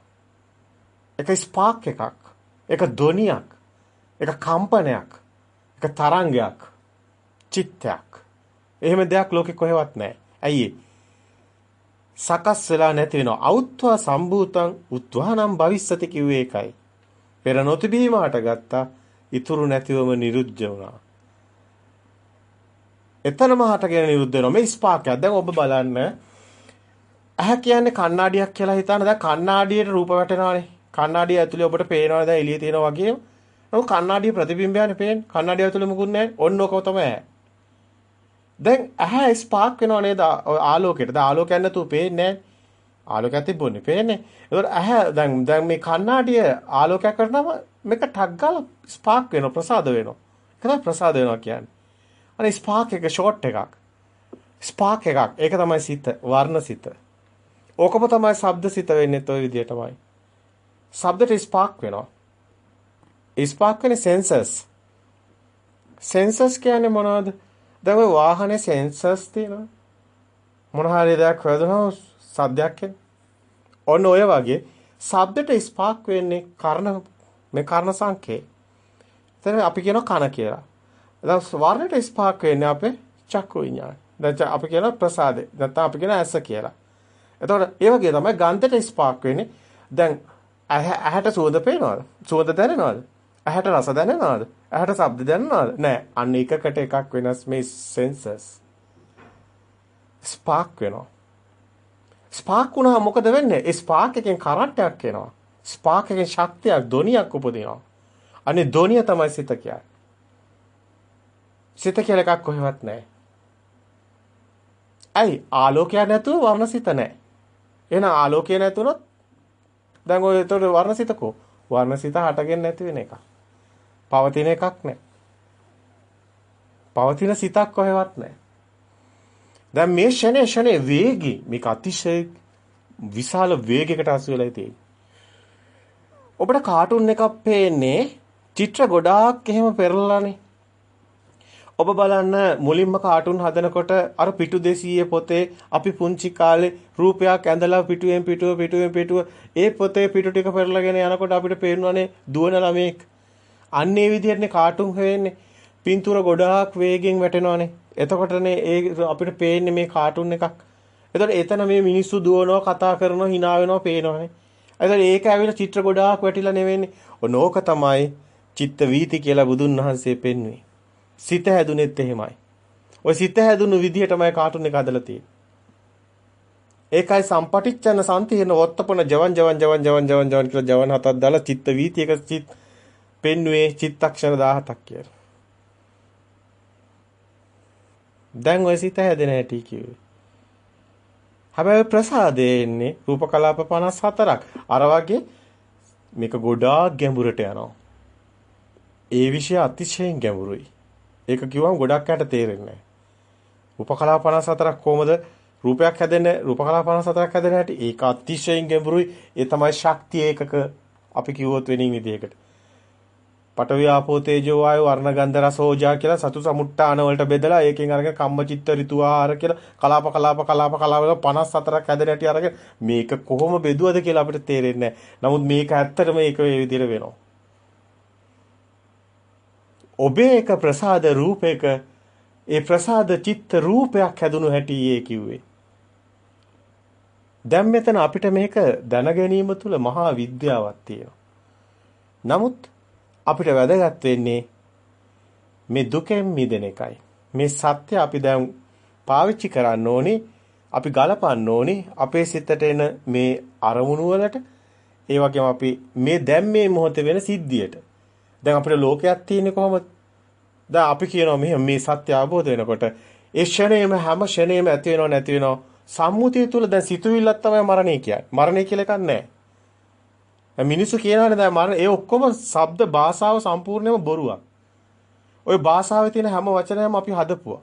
[SPEAKER 1] එක ස්පාර්ක් එකක්. එක ධ්වනියක්. එක කම්පනයක්. එක තරංගයක්. චිත්තයක්. එහෙම දෙයක් ලෝකේ කොහෙවත් නැහැ. ඇයි සකස් වෙලා නැති වෙනවා. අවුත්වා සම්භූතං උත්වානම් භවිස්සති කිව්වේ ඒකයි. පෙර නොතිබීමකට ගත්තා. ඉතුරු නැතිවම නිරුද්ධ වුණා. එතනම හටගෙන නිරුද්ධ වෙනවා. මේ ස්පාර්කයක්. දැන් ඔබ බලන්න. ඇහැ කියන්නේ කණ්ණාඩියක් කියලා හිතන්න. දැන් කණ්ණාඩියට රූප වැටෙනවානේ. කණ්ණාඩිය ඇතුලේ ඔබට පේනවා දැන් එළියේ තියෙනවා වගේම. නමුත් කණ්ණාඩිය ප්‍රතිබිම්බයනේ පේන්නේ. කණ්ණාඩිය ඇතුලේ මුකුත් නැහැ. ඔන්න ඔකම තමයි ඇහැ. දැන් ඇහැ ස්පාර්ක් වෙනව නේද ආලෝකයට. දැන් ආලෝකයක් නැතුව පේන්නේ නැහැ. ආලෝකයක් තිබුණේ පේන්නේ. ඒතකොට ඇහැ දැන් දැන් මේ කණ්ණාඩිය ආලෝකයක් කරනම මේක ටක් ගාලා ස්පාර්ක් වෙනවා ප්‍රසාද වෙනවා. ඒක තමයි ප්‍රසාද වෙනවා කියන්නේ. අනේ ස්පාර්ක් එක ෂෝට් එකක්. ස්පාර්ක් එකක්. ඒක තමයි සිත, වර්ණ සිත. ඕකම තමයි ශබ්ද සිත වෙන්නේ toy විදියටමයි. ශබ්දට ස්පාර්ක් වෙනවා. ස්පාර්ක් වෙන්නේ සෙන්සර්ස්. සෙන්සර්ස් කියන්නේ මොනවද? දැන් ඔය වාහනේ සෙන්සර්ස් තියෙනවා. මොන හරි දෙයක් වැදුනම සද්දයක් එන්නේ. ඔන්න ඔය වගේ ශබ්දට ස්පාර්ක් වෙන්නේ කර්ණ මේ කර්ණ සංකේ. එතන අපි කියනවා කන කියලා. දැන් වර්ණයට ස්පාර්ක් වෙන්නේ අපේ චක්කු විඤ්ඤාණය. දැන් අපි කියන ප්‍රසාදේ. නැත්නම් අපි කියන ඇස කියලා. එතකොට ඒ වගේ තමයි ගන්ධයට ස්පාර්ක් වෙන්නේ. දැන් ඇහැට සුවඳ පේනවද? සුවඳ දැනෙනවද? ඇහැට රස දැනෙනවද? ඇහැට ශබ්ද දැනෙනවද? නෑ. අන්න එකකට එකක් වෙනස් මේ සෙන්සර්ස්. ස්පාර්ක් වෙනවා. ස්පාර්ක් වුණා මොකද වෙන්නේ? ඒ ස්පාර්ක් එකෙන් කරන්ට් එනවා. ස්පාර්ක් එකෙන් ශක්තියක්, ධොනියක් උපදිනවා. අනේ ධොනිය තමයි සිත කියන්නේ. සිත කියලා එකක් කොහෙවත් නැහැ. ඇයි ආලෝකයක් නැතුව වර්ණසිත නැහැ. එහෙනම් ආලෝකය නැතුනොත් දැන් ඔය ඒතකොට වර්ණසිතකෝ වර්ණසිත හටගෙන නැති වෙන එකක්. පවතින එකක් නැහැ. පවතින සිතක් කොහෙවත් නැහැ. දැන් මේ ෂනේ ෂනේ වේගي මේක අතිශය විශාල වේගයකට අසු වෙලා තියෙන්නේ. ඔබට කාටුන් එකක් පේන්නේ චිත්‍ර ගොඩාක් එහෙම පෙරලලානේ. ඔබ බලන්න මුලින්ම කාටුන් හදනකොට අර පිටු 200 පොතේ අපි පුංචි කාලේ රූපයක් ඇඳලා පිටුවෙන් පිටුව පිටුවෙන් පිටුව ඒ පොතේ පිටු ටික පෙරලාගෙන යනකොට අපිට පේනවනේ දුවන ළමෙක්. අන්න ඒ විදිහටනේ කාටුන් හොයන්නේ. පින්තූර ගොඩාක් වේගෙන් වැටෙනවනේ. එතකොටනේ ඒ අපිට පේන්නේ මේ කාටුන් එකක්. එතකොට එතන මේ මිනිස්සු දුවනවා කතා කරනවා hina වෙනවා පේනවනේ. එතකොට ඒක ඇවිල්ලා චිත්‍ර ගොඩාක් වැටිලා නෙවෙන්නේ. ඔනෝක තමයි චිත්ත වීති කියලා බුදුන් වහන්සේ පෙන්වුවේ. සිත හැදුනෙත් එහෙමයි. ওই සිත හැදුණු විදිහටමයි කාටුන් එක හදලා තියෙන්නේ. ඒකයි සම්පටිච්ඡන සම්තිහන වත්තපන ජවන් ජවන් ජවන් ජවන් ජවන් ජවන් කියලා ජවන් හතක් දාලා චිත්ත වීතියක චිත් පෙන්වුවේ චිත්තක්ෂණ 17ක් කියලා. දැන් ওই සිත හැදෙන හැටි කිව්වේ. හැබැයි ප්‍රසාදේ එන්නේ රූප කලාප 54ක්. අර වගේ මේක ගොඩාක් ගැඹුරට යනවා. ඒ විෂය අතිශයින් ගැඹුරුයි. ඒක කිව්වම ගොඩක් අයට තේරෙන්නේ නැහැ. රූපකලා 54ක් කොහමද රූපයක් හැදෙන්නේ රූපකලා 54ක් හැදෙන හැටි ඒක අතිශයින් ගැඹුරුයි. ඒ තමයි ශක්තිය ඒකක අපි කිව්වොත් වෙනින් විදිහකට. පඨවි ආපෝ තේජෝ වායෝ වර්ණ ගන්ධ රස ඕජා කියලා සතු සමුට්ටාන වලට බෙදලා ඒකෙන් අරගෙන කම්මචිත්ත ඍතු ආහාර කියලා කලාප කලාප කලාප කලාප 54ක් හැදෙන හැටි අරගෙන මේක කොහොම බෙදුවද කියලා අපිට තේරෙන්නේ නැහැ. නමුත් මේක ඇත්තටම ඒක ඒ විදිහට වෙනවා. ඔබේ එක ප්‍රසාද රූපයක ඒ ප්‍රසාද චිත්ත රූපයක් හැදුණු හැටි ඒ කිව්වේ. දැන් මෙතන අපිට මේක දැන ගැනීම තුල මහා විද්‍යාවක් තියෙනවා. නමුත් අපිට වැදගත් වෙන්නේ මේ දුකෙන් මිදෙන එකයි. මේ සත්‍ය අපි දැන් පාවිච්චි කරන්න ඕනේ. අපි ගලපන්න ඕනේ අපේ සිතට එන මේ අරමුණු වලට. ඒ වගේම අපි මේ දැන් මේ මොහොතේ වෙන සිද්ධියට. දැන් අපිට ලෝකයක් තියෙන්නේ කොහොමද? දැන් අපි කියනවා මෙහෙම මේ සත්‍ය අවබෝධ වෙනකොට ඒ ෂණේම හැම ෂණේම ඇති වෙනව නැති වෙනව සම්මුතිය තුල දැන් සිතුවිල්ලක් තමයි මරණය කියන්නේ. මරණය කියලා එකක් නැහැ. මිනිස්සු කියනවානේ දැන් මරණ ඒ ඔක්කොම ශබ්ද භාෂාව සම්පූර්ණයෙන්ම බොරුවක්. ওই භාෂාවේ තියෙන හැම වචනයක්ම අපි හදපුවා.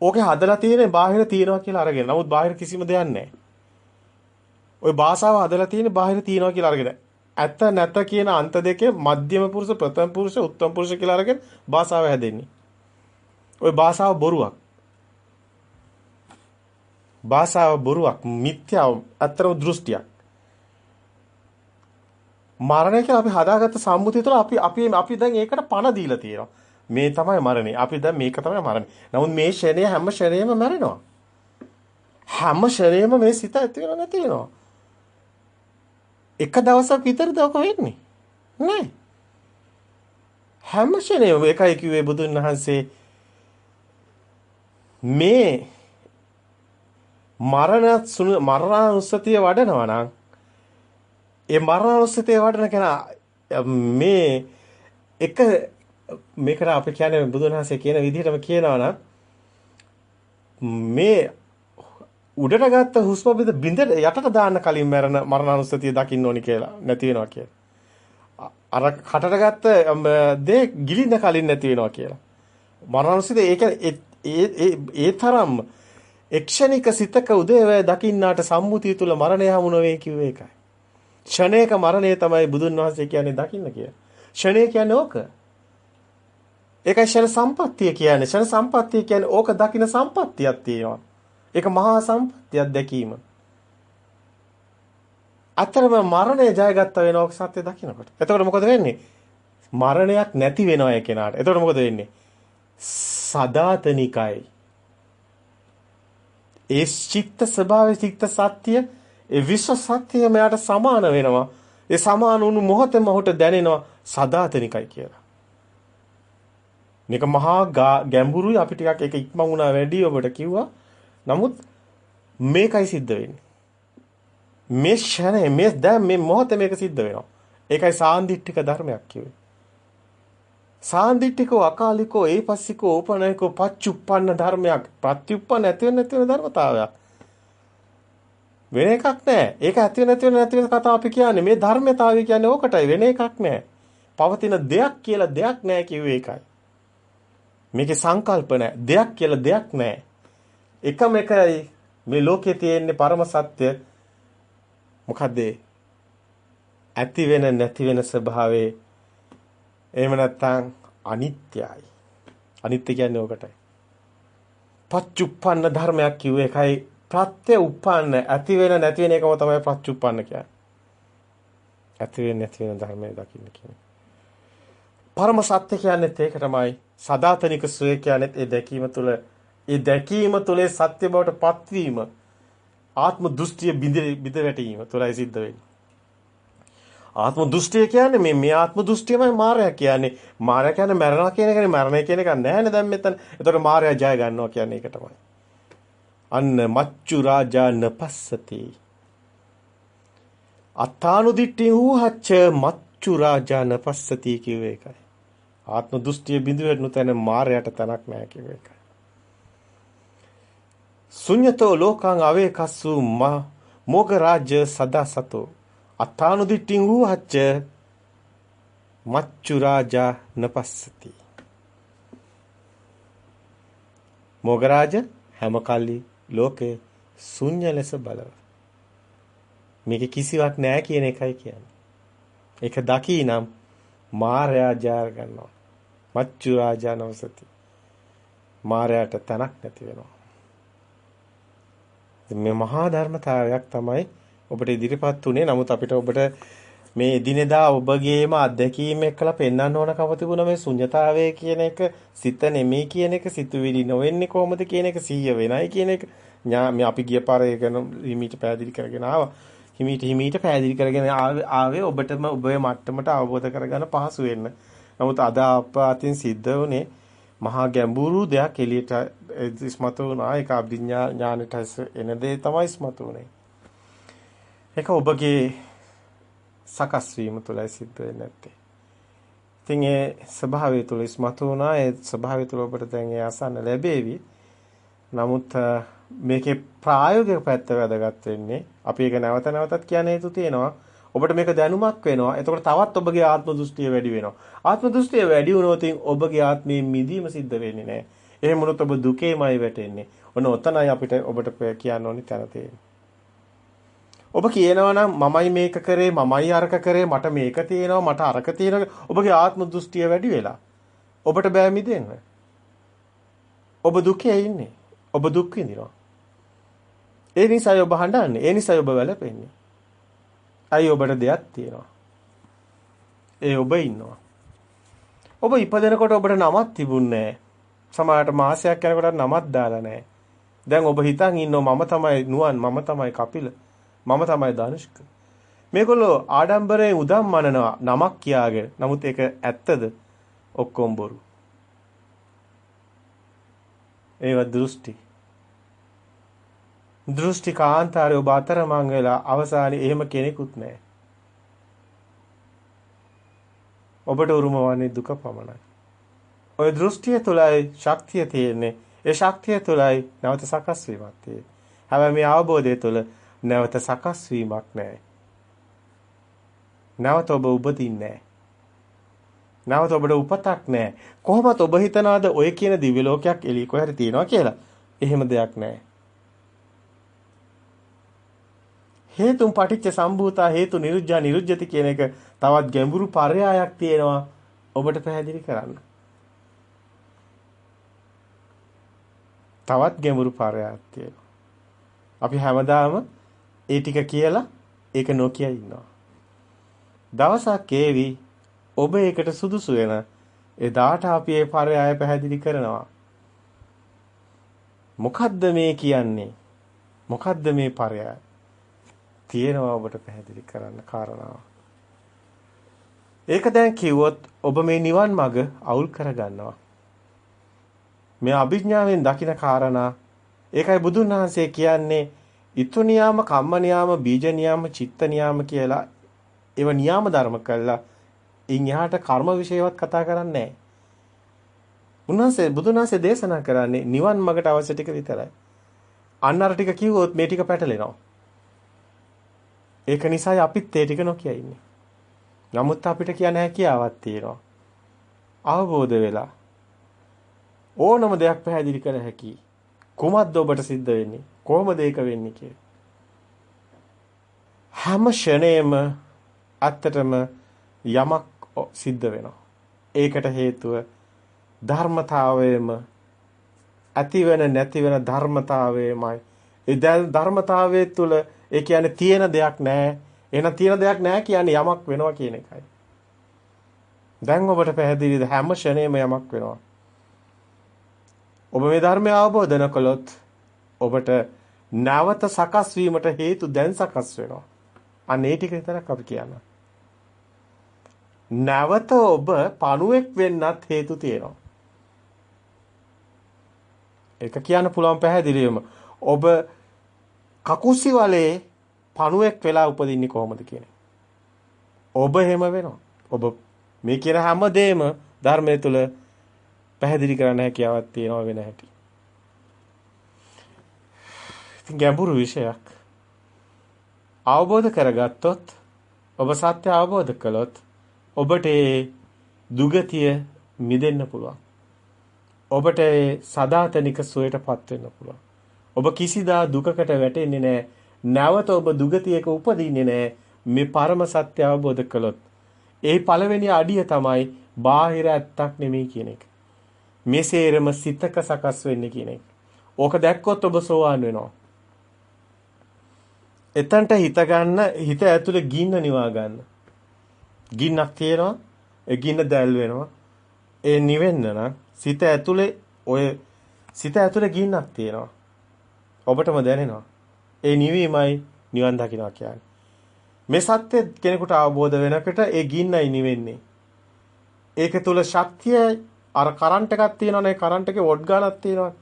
[SPEAKER 1] ඕකේ හදලා තියෙන්නේ බාහිර තියනවා කියලා අරගෙන. නමුත් බාහිර කිසිම දෙයක් නැහැ. ওই භාෂාව හදලා තියෙන්නේ බාහිර තියනවා කියලා අරගෙන. ඇත නැත කියන අන්ත දෙකේ මධ්‍යම පුරුෂ ප්‍රථම පුරුෂ උත්තම පුරුෂ කියලා අරගෙන භාෂාව හැදෙන්නේ. ওই භාෂාව බොරුවක්. භාෂාව බොරුවක් මිත්‍යාව අතරම දෘෂ්ටියක්. මරණය කියලා අපි හදාගත්ත සම්මුතිය තුළ අපි අපි අපි දැන් ඒකට පණ දීලා තියෙනවා. මේ තමයි මරණය. අපි දැන් මේක තමයි මරණය. නමුත් මේ ෂණය හැම ෂණයෙම මැරෙනවා. හැම ෂණයෙම මේ සිත ඇති වෙනව නැති වෙනවා. එක දවසක් විතරද ඔක වෙන්නේ? නෑ. හැම ෂණේම එකයි කිව්වේ බුදුන් වහන්සේ මේ මරණ මරණානුස්සතිය වඩනවා නම් ඒ මරණානුස්සතිය වඩන කෙනා මේ එක මේකට අපි කියන්නේ බුදුන් වහන්සේ කියන විදිහටම කියනවා නම් මේ උඩට ගත්ත හුස්ම බිඳ බිඳ යටට දාන්න කලින් මරණ මරණානුස්සතිය දකින්න ඕනි කියලා නැති වෙනවා කියලා. අර කටට ගත්ත දේ ගිලින්න කලින් නැති වෙනවා කියලා. මරණානුස්සතිය ඒක ඒ ඒ තරම් එක්ෂණික සිතක උදේවැය දකින්නාට සම්මුතිය තුල මරණය හමු නොවේ කිව්වේ ඒකයි. ෂණේක මරණය තමයි බුදුන් වහන්සේ කියන්නේ දකින්න කියලා. ෂණේ කියන්නේ ඕක. ඒකයි ෂණ සම්පත්තිය කියන්නේ. ෂණ සම්පත්තිය කියන්නේ ඕක දකින්න සම්පත්තියක් තියෙනවා. ඒක මහා සම්පත්තියක් දැකීම. අතරම මරණය ජයගත්ත වෙනවා සත්‍ය දකිනකොට. එතකොට මොකද වෙන්නේ? මරණයක් නැති වෙනවා ඒ කෙනාට. එතකොට මොකද වෙන්නේ? සදාතනිකයි. ඒ චිත්ත ස්වභාවයේ චිත්ත සත්‍ය ඒ විශ්ව සත්‍යය මෙයාට සමාන වෙනවා. ඒ සමාන වුණු මොහොතේම ඔහුට දැනෙනවා සදාතනිකයි කියලා. මේක මහා ගැඹුරුයි අපි ටිකක් ඒක ඉක්මන් වුණා වැඩි ඔබට කිව්වා. නමුත් මේකයි සිද්ධ වෙන්නේ. මේ ෂණය මේ දැන් මේ මොහොතේ මේක සිද්ධ වෙනවා. ඒකයි සාන්දිටික ධර්මයක් කිව්වේ. සාන්දිටිකෝ අකාලිකෝ ඒපස්සිකෝ ඕපනයිකෝ පච්චුප්පන්න ධර්මයක්. ප්‍රත්‍යුප්පන්න නැති වෙන නැති වෙන ධර්මතාවයක්. වෙන එකක් නැහැ ඒක ඇති වෙන නැති වෙන නැති වෙන කතාව අපි කියන්නේ. මේ ධර්මතාවය කියන්නේ ඕකටයි. වෙන එකක් නැහැ පවතින දෙයක් කියලා දෙයක් නැහැ කිව්වේ ඒකයි. මේකේ සංකල්ප නැහැ දෙයක් කියලා දෙයක් නැහැ එකම එකයි මේ ලෝකේ තියෙන්නේ පරම සත්‍ය මොකද්ද ඇති වෙන නැති වෙන ස්වභාවයේ එහෙම නැත්නම් අනිත්‍යයි. අනිත්‍ය කියන්නේ ඕකටයි. පච්චුප්පන්න ධර්මයක් කිව්ව එකයි ප්‍රත්‍ය උප්පන්න ඇති වෙන නැති වෙන එකම තමයි පච්චුප්පන්න කියන්නේ. ඇති වෙන නැති වෙන ධර්මය දකින්න කියන්නේ. පරම සත්‍ය කියන්නේත් ඒක තමයි. සදාතනික සුවය කියන්නේත් ඒ දැකීම තුළ ඒ දැකීම තුලේ සත්‍ය බවට පත්වීම ආත්ම දෘෂ්ටිය බිඳ වැටීම තුලයි සිද්ධ වෙන්නේ. ආත්ම දෘෂ්ටිය කියන්නේ මේ මේ ආත්ම දෘෂ්ටියමයි මායя කියන්නේ. මායя කියන්නේ මරණා කියන එකනේ මරණය කියන එක නැහැනේ දැන් මෙතන. ඒතකොට මායя ජය ගන්නවා කියන්නේ ඒක තමයි. අන්න මච්චු රාජා නපස්සති. අත්තානුදිට්ඨි වූහච්ච මච්චු රාජා නපස්සති කියුවේ ඒකයි. ආත්ම දෘෂ්ටිය බිඳ වැටුණු තැන මායයට තැනක් නැහැ කියුවේ ඒකයි. ශුඤ්‍යතෝ ලෝකං අවේකස්සු මොග රාජ්‍ය සදා සතෝ. අත්තානුදිට්ඨින් වූහච්ච මච්චු රාජා නපස්සති. මොගරාජ හැම කල්ලි ලෝකේ ශුන්‍ය ලෙස බලව. මේක කිසිවක් නැහැ කියන එකයි කියන්නේ. ඒක දකී නම් මාර්යා ජාර ගන්නවා. මච්චු රාජා නවසති මාර්යාට තනක් නැති වෙනවා. මේ මහා ධර්මතාවයක් තමයි ඔබට ඉදිරිපත් උනේ. නමුත් අපිට ඔබට මේ එදිනෙදා ඔබගේම අත්දැකීම් එක්කලා පෙන්වන්න ඕනකම තිබුණා මේ ශුන්්‍යතාවය කියන එක සිත නෙමෙයි කියන එක සිතුවිලි නොවෙන්නේ කොහොමද කියන එක සිහිය වෙනයි කියන එක මේ අපි ගිය පාරේ කරන හිමීට පැහැදිලි කරගෙන ආවා. හිමීට හිමීට පැහැදිලි කරගෙන ආවේ ඔබටම ඔබේ මට්ටමට අවබෝධ කරගන්න පහසු වෙන්න. නමුත් අද අප අතින් සිද්ධ වුණේ මහා ගැඹුරු දෙයක් එළියට ඉස්මතු වුණා. ඒක අභිඥා ඥානට එන දේ තමයි ඉස්මතු වුණේ. ඒක ඔබගේ සකස් වීම තුළයි සිද්ධ වෙන්නේ නැත්තේ. ඉතින් ඒ ස්වභාවය තුළ ඉස්මතු වුණා ඒ ස්වභාවය තුළ ඔබට දැන් ඒ අසන්න ලැබෙවි. නමුත් මේකේ ප්‍රායෝගික පැත්ත වැදගත් වෙන්නේ අපි ඒක නැවත නැවතත් කියන හේතු තියෙනවා. ඔබට මේක දැනුමක් වෙනවා. එතකොට තවත් ඔබගේ ආත්ම දෘෂ්ටිය වැඩි වෙනවා. ආත්ම දෘෂ්ටිය වැඩි වුණොත් ඔබගේ ආත්මයේ මිදීම සිද්ධ වෙන්නේ නැහැ. එහෙම වුණොත් ඔබ දුකේමයි වැටෙන්නේ. ඔන්න ඔතනයි අපිට ඔබට කියන්න ඕනි තැන තියෙන්නේ. ඔබ කියනවා නම් මමයි මේක කරේ මමයි අරක කරේ මට මේක තියෙනවා මට අරක තියෙනවා ඔබගේ ආත්ම දෘෂ්ටිය වැඩි වෙලා ඔබට බෑ මිදෙන්න ඔබ දුකේ ඉන්නේ ඔබ දුක් විඳිනවා ඒ නිසායි ඔබ හඬන්නේ ඒ නිසායි ඔබ වැළපෙන්නේ අයි ඔබට දෙයක් තියෙනවා ඒ ඔබ ඉන්නවා ඔබ ඉපදෙනකොට ඔබට නමක් තිබුණේ සමහරට මාසයක් යනකොට නමක් දාලා නැහැ දැන් ඔබ හිතන් ඉන්නව මම තමයි නුවන් මම තමයි කපිල මම තමයි ධනුෂ්ක. මේගොල්ලෝ ආඩම්බරයෙන් උදම් මනනවා නමක් කියාගෙන. නමුත් ඒක ඇත්තද? ඔක්කොම බොරු. ඒව දෘෂ්ටි. දෘෂ්ටි කාන්තාරේ ඔබ අතරමං වෙලා අවසානයේ එහෙම කෙනෙකුත් නැහැ. ඔබට උරුම වන්නේ දුක පමණයි. ওই දෘෂ්ටිය තුළයි ශක්තිය තියෙන්නේ. ඒ ශක්තිය තුළයි නැවත සකස් වීමක් තියෙන්නේ. හැබැයි මේ අවබෝධය තුළ නැවත සකස් වීමක් නැහැ. නැවත ඔබ උපදින්නේ නැවත ඔබට උපතක් නැහැ. කොහොමද ඔබ හිතනවාද ඔය කියන දිව්‍ය ලෝකයක් එළිය කොහෙද තියෙනවා කියලා? එහෙම දෙයක් නැහැ. හේතුන් පටිච්ච සම්භූතා හේතු නිරුද්ධා නිරුද්ධති කියන එක තවත් ගැඹුරු පරයයක් තියෙනවා ඔබට පැහැදිලි කරන්න. තවත් ගැඹුරු පරයක් තියෙනවා. අපි හැමදාම ඒ ටික කියලා ඒක නොකිය ඉන්නවා. දවසක් ඒවි ඔබ ඒකට සුදුසු වෙන එදාට අපි ඒ පරයය පැහැදිලි කරනවා. මොකද්ද මේ කියන්නේ? මොකද්ද මේ පරයය? තියෙනවා ඔබට පැහැදිලි කරන්න කාරණාව. ඒක දැන් කිව්වොත් ඔබ මේ නිවන් මඟ අවුල් කරගන්නවා. මේ අභිඥාවෙන් දකින කාරණා ඒකයි බුදුන් වහන්සේ කියන්නේ ඊතු නියාම, කම්ම නියාම, බීජ නියාම, චිත්ත නියාම කියලා ඒව නියාම ධර්ම කළා. ඉන් එහාට කර්ම විශේෂවත් කතා කරන්නේ උන්වහන්සේ බුදුන් වහන්සේ දේශනා කරන්නේ නිවන් මගට අවශ්‍ය ටික විතරයි. අන්න අර ටික කිව්වොත් මේ ටික පැටලෙනවා. ඒක නිසායි අපිත් ඒ ටික නොකිය ඉන්නේ. නමුත් අපිට කියන්න හැකියාවක් තියෙනවා. අවබෝධ වෙලා ඕනම දෙයක් පැහැදිලි කළ හැකි. කුමක්ද ඔබට සිද්ධ වෙන්නේ? කොහොමද ඒක වෙන්නේ කියලා. හැම ෂණේම ඇත්තටම යමක් සිද්ධ වෙනවා. ඒකට හේතුව ධර්මතාවයම ඇතිවෙන නැතිවෙන ධර්මතාවයමයි. ඒ ධර්මතාවයේ තුල ඒ කියන්නේ තියෙන දෙයක් නැහැ. එහෙනම් තියෙන දෙයක් නැහැ කියන්නේ යමක් වෙනවා කියන එකයි. දැන් ඔබට පැහැදිලිද හැම ෂණේම යමක් වෙනවා. ඔබ මේ ධර්මය අවබෝධ නොකළොත් ඔබට නැවත සකස් වීමට හේතු දැන් සකස් වෙනවා. අන්න ඒ ටික විතරක් අපි කියනවා. නැවත ඔබ පණුවෙක් වෙන්නත් හේතු තියෙනවා. ඒක කියන්න පුළුවන් පැහැදිලිවම. ඔබ කකුසි වලේ පණුවෙක් වෙලා උපදින්නේ කොහොමද කියන්නේ. ඔබ එහෙම වෙනවා. ඔබ මේ කියන හැමදේම ධර්මයේ තුල පැහැදිලි කරන්න හැකියාවක් තියෙනවා වෙන හැටි. ඉතින් ගැඹුරු විෂයක්. අවබෝධ කරගත්තොත් ඔබ සත්‍ය අවබෝධ කළොත් ඔබට දුගතිය මිදෙන්න පුළුවන්. ඔබට සදාතනික සුවයටපත් වෙන්න පුළුවන්. ඔබ කිසිදා දුකකට වැටෙන්නේ නැහැ. නැවත ඔබ දුගතියක උපදින්නේ නැහැ. මේ පරම සත්‍ය අවබෝධ කළොත්. ඒ පළවෙනි අඩිය තමයි බාහිර ඇත්තක් නෙමෙයි කියන එක. මෙසේරම සිතක සකස් වෙන්නේ කියන එක. ඕක දැක්කොත් ඔබ සෝවාන් වෙනවා. එතනට හිත ගන්න හිත ඇතුලේ ගින්න නිවා ගන්න. ගින්නක් තියෙනවා. ඒ ගින්න දැල් වෙනවා. ඒ නිවෙන්න නම් සිත ඇතුලේ ඔය සිත ඇතුලේ ගින්නක් තියෙනවා. ඔබටම දැනෙනවා. ඒ නිවීමයි නිවන් දකින්නවා කියන්නේ. මේ සත්‍ය කෙනෙකුට අවබෝධ වෙනකොට ඒ ගින්නයි නිවෙන්නේ. ඒක තුල ශක්තිය අර කරන්ට් එකක් තියෙනවනේ කරන්ට් එකේ වොට් ගානක් තියෙනවා.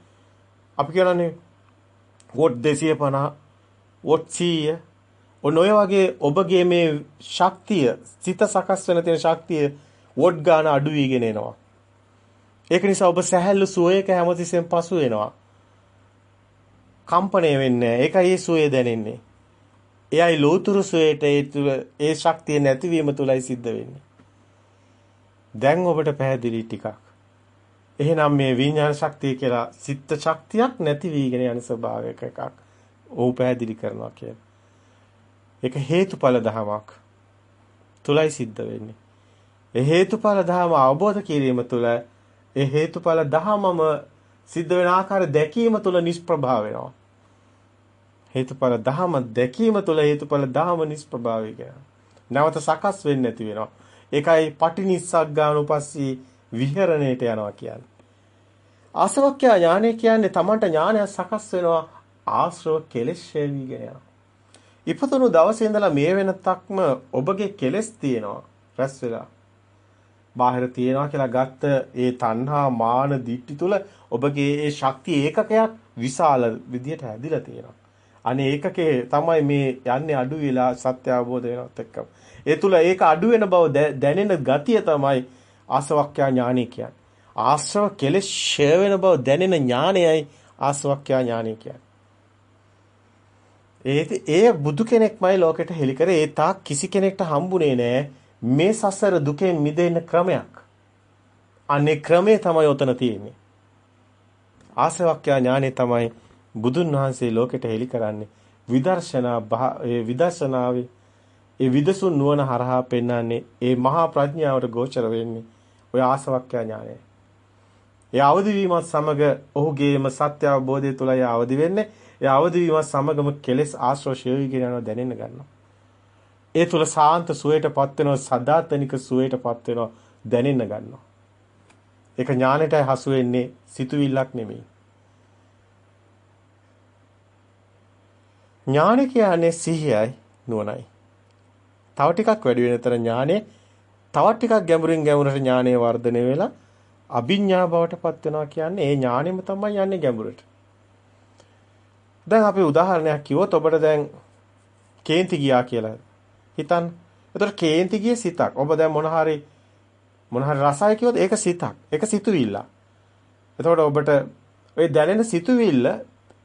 [SPEAKER 1] අපි කියනනේ වොට් 250 වොට් 100 ඔන්න ඔය වගේ ඔබගේ මේ ශක්තිය සිත සකස් වෙන තියෙන ශක්තිය වොට් ගාන අඩු වීගෙන එනවා. ඒක නිසා ඔබ සැහැල්ලු සුවයක හැමතිස්සෙම පසු වෙනවා. කම්පණය වෙන්නේ ඒකයි ඒ සුවය දැනෙන්නේ. එයයි ලෝතුරු සුවයට ඒ තුල ඒ ශක්තිය නැතිවීම තුලයි සිද්ධ වෙන්නේ. දැන් ඔබට පැහැදිලි ටිකක්. එහෙනම් මේ විඥාන ශක්තිය කියලා සිත් ශක්තියක් නැති වීගෙන යන ස්වභාවයක එකක්. ඕ පැහැදිලි කරනවා කියලා. ඒක හේතුඵල ධමයක්. තුලයි සිද්ධ වෙන්නේ. ඒ හේතුඵල ධම අවබෝධ කිරීම තුළ ඒ හේතුඵල ධමම සිද්ධ වෙන ආකාරය දැකීම තුළ නිෂ්ප්‍රභා වෙනවා. හේතුඵල ධම දැකීම තුළ හේතුඵල ධම නිෂ්ප්‍රභා වෙනවා. නැවත සකස් වෙන්නේ නැති වෙනවා. ඒකයි පටිනිස්සග්ගානුපස්සී විහෙරණයට යනවා කියන්නේ. ආසවක්ඛ්‍ය ඥානය කියන්නේ Tamanට ඥානය සකස් වෙනවා ආශ්‍රව කෙලෙස් ශේවිගෙන යනවා. ඉපතුණු දවසේ ඉඳලා මේ වෙනතක්ම ඔබගේ කෙලෙස් තියෙනවා රැස් වෙලා. බාහිර තියෙනවා කියලා ගත්ත ඒ තණ්හා මාන දිට්ටි තුල ඔබගේ ඒ ශක්තිය ඒකකයක් විශාල විදියට හැදිලා තියෙනවා. අනේ ඒකකේ තමයි මේ යන්නේ අඩු වෙලා සත්‍ය අවබෝධ වෙනවත් එක්කම. ඒ තුල ඒක අඩු වෙන බව දැනෙන ගතිය තමයි ආසවක්ඛ්‍යා ඥානය කියන්නේ. ආශ්‍රව කෙලෙස් ෂය වෙන බව දැනෙන ඥානයයි ආසවක්ඛ්‍යා ඥානය කියන්නේ. ඒ ඒ බුදු කෙනෙක්මයි ලෝකෙට හෙළි කරේ ඒ තාක් කිසි කෙනෙක්ට හම්බුනේ නෑ මේ සසර දුකෙන් මිදෙන්න ක්‍රමයක්. අනේ ක්‍රමේ තමයි උතන තියෙන්නේ. ආසවක්ඛ්‍යා ඥානෙ තමයි බුදුන් වහන්සේ ලෝකෙට හෙළි කරන්නේ විදර්ශනා ඒ විදර්ශනාවේ ඒ විදසුන් නුවණ හරහා පෙන්වන්නේ ඒ මහා ප්‍රඥාවට ගෝචර වෙන්නේ ඔය ආසවක්ඛ්‍යා ඥානයයි. ඒ අවදි වීමත් සමග ඔහුගේම සත්‍ය අවබෝධය තුලයි අවදි වෙන්නේ. ඒ අවදි වීමත් සමගම කෙලෙස් ආශ්‍රෝෂය යනවා දැනෙන්න ගන්නවා. ඒ තුල සාන්ත සුවයටපත් වෙනවා සදාතනික සුවයටපත් වෙනවා දැනෙන්න ගන්නවා. ඒක ඥානෙටයි හසු වෙන්නේ සිතුවිල්ලක් නෙමෙයි. ඥාන කියන්නේ සිහියයි නුවණයි. තව ටිකක් වැඩි වෙනතර ඥානෙ තවත් ටිකක් ගැඹුරින් ගැඹුරට ඥානය වර්ධනය වෙලා අභිඥා බවට පත් වෙනවා කියන්නේ ඒ ඥානෙම තමයි යන්නේ ගැඹුරට. දැන් අපි උදාහරණයක් කිව්වොත් ඔබට දැන් කේන්ති ගියා කියලා හිතන්න. එතකොට කේන්ති ගියේ සිතක්. ඔබ දැන් මොන හරි මොන හරි රසයි කිව්වොත් ඒක සිතක්. ඒක සිතුවිල්ල. එතකොට ඔබට ওই දැනෙන සිතුවිල්ල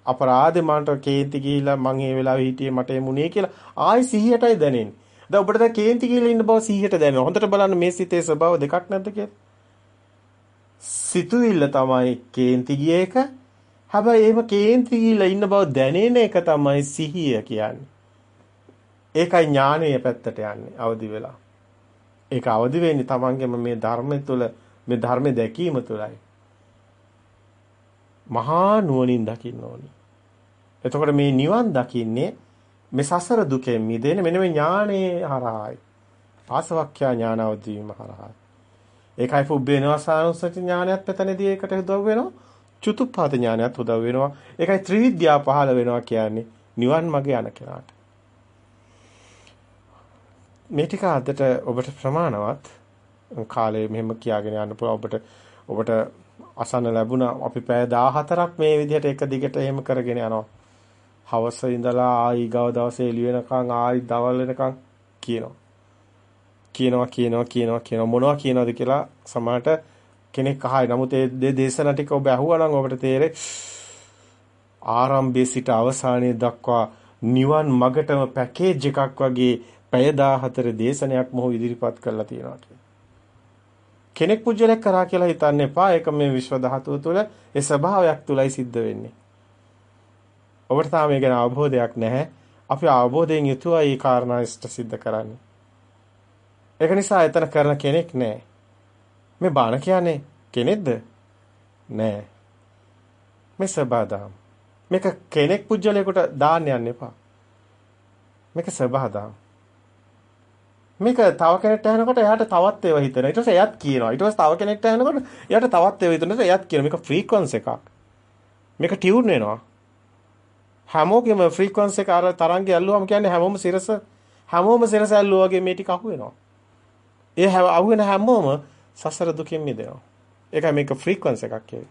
[SPEAKER 1] අපරාධේ මන්ට කේන්ති ගිහිලා මං ඒ වෙලාවෙ හිටියේ මට එමුනේ කියලා ආයි සිහියටයි දැනෙන්නේ. දැන් ඔබට දැන් කේන්ති ගිහිලා ඉන්න බව සිහියට දැනෙනවා. හොඳට බලන්න මේ සිතේ ස්වභාව දෙකක් නැද්ද කියලා. සිතුවිල්ල තමයි කේන්ති ගිය එක. හැබැයි එහෙම කේන්ති ගිහිලා ඉන්න බව දැනෙන එක තමයි සිහිය කියන්නේ. ඒකයි ඥානයේ පැත්තට යන්නේ අවදි වෙලා. ඒක අවදි වෙන්නේ තමන්ගේම මේ ධර්මය තුළ මේ ධර්මයේ දැකීම තුළයි. මහා නුවණින් දකින්න ඕනි. එතකොට මේ නිවන් දකින්නේ මේ සසර දුකෙන් මිදෙන්නේ මෙන්න මේ ඥානයේ හරහායි. ආසවක්ඛ්‍යා ඥානවදීම හරහායි. ඒකයි පුබ්බේනවසානුස්සති ඥානයත් මෙතනදී ඒකට උදව් වෙනවා. චුතුප්පාද ඥානයත් උදව් වෙනවා. ඒකයි ත්‍රිවිද්‍යාව පහළ වෙනවා කියන්නේ නිවන් මගේ යන කෙනාට. මේ ටික අදට ඔබට ප්‍රමාණවත් කාලේ මෙහෙම කියාගෙන යන්න පුළුවන් ඔබට ඔබට අසන්න ලැබුණා අපි පැය 14ක් මේ විදිහට එක දිගට එහෙම කරගෙන යනවා. හවස ඉඳලා ආයි ගව දවසේ එළි වෙනකන් ආයි දවල් වෙනකන් කියනවා. කියනවා කියනවා කියනවා කියනවා මොනවා කියනවද කියලා සමහරට කෙනෙක් අහයි. නමුත් ඒ දේශනා ටික ඔබ ඇහුවා නම් ඔබට තේරෙයි ආරම්භයේ සිට අවසානයේ දක්වා නිවන් මගටම පැකේජ් එකක් වගේ පැය 14 දේශනයක් මොහු ඉදිරිපත් කරලා තියෙනවා කෙනෙක් පුජ්‍යලයක් කරා කියලා හිතන්න එපා. ඒක මේ විශ්ව ධාතුව තුළ ඒ ස්වභාවයක් තුලයි සිද්ධ වෙන්නේ. ඔබට තාම මේ ගැන අවබෝධයක් නැහැ. අපි අවබෝධයෙන් යුතුවයි මේ කාරණා ඉෂ්ට සිද්ධ කරන්නේ. ඒක නිසා එතන කරන කෙනෙක් නැහැ. මේ බාණ කියන්නේ කෙනෙක්ද? නැහැ. මේ සබදාම්. මේක කෙනෙක් පුජ්‍යලයකට දාන්න යන්න එපා. මේක සබදාම්. මේක තව කෙනෙක්ට අහනකොට එයාට තවත් ඒවා හිතෙනවා. ඊට පස්සේ එයාත් කියනවා. ඊට පස්සේ තව කෙනෙක්ට අහනකොට එයාට තවත් ඒවා හිතෙනවා. එයාත් කියනවා. මේක ෆ්‍රීකවන්ස් එකක්. මේක ටියුන් වෙනවා. හැමෝගෙම ෆ්‍රීකවන්ස් එක අර තරංගය ඇල්ලුවම කියන්නේ හැමෝම සිරස හැමෝම සිරස ඇල්ලුවා වගේ මේ ටික අහුවෙනවා. ඒ අහුවෙන හැමෝම සසර දුකින් මිදෙනවා. ඒකයි මේක ෆ්‍රීකවන්ස් එකක් කියන්නේ.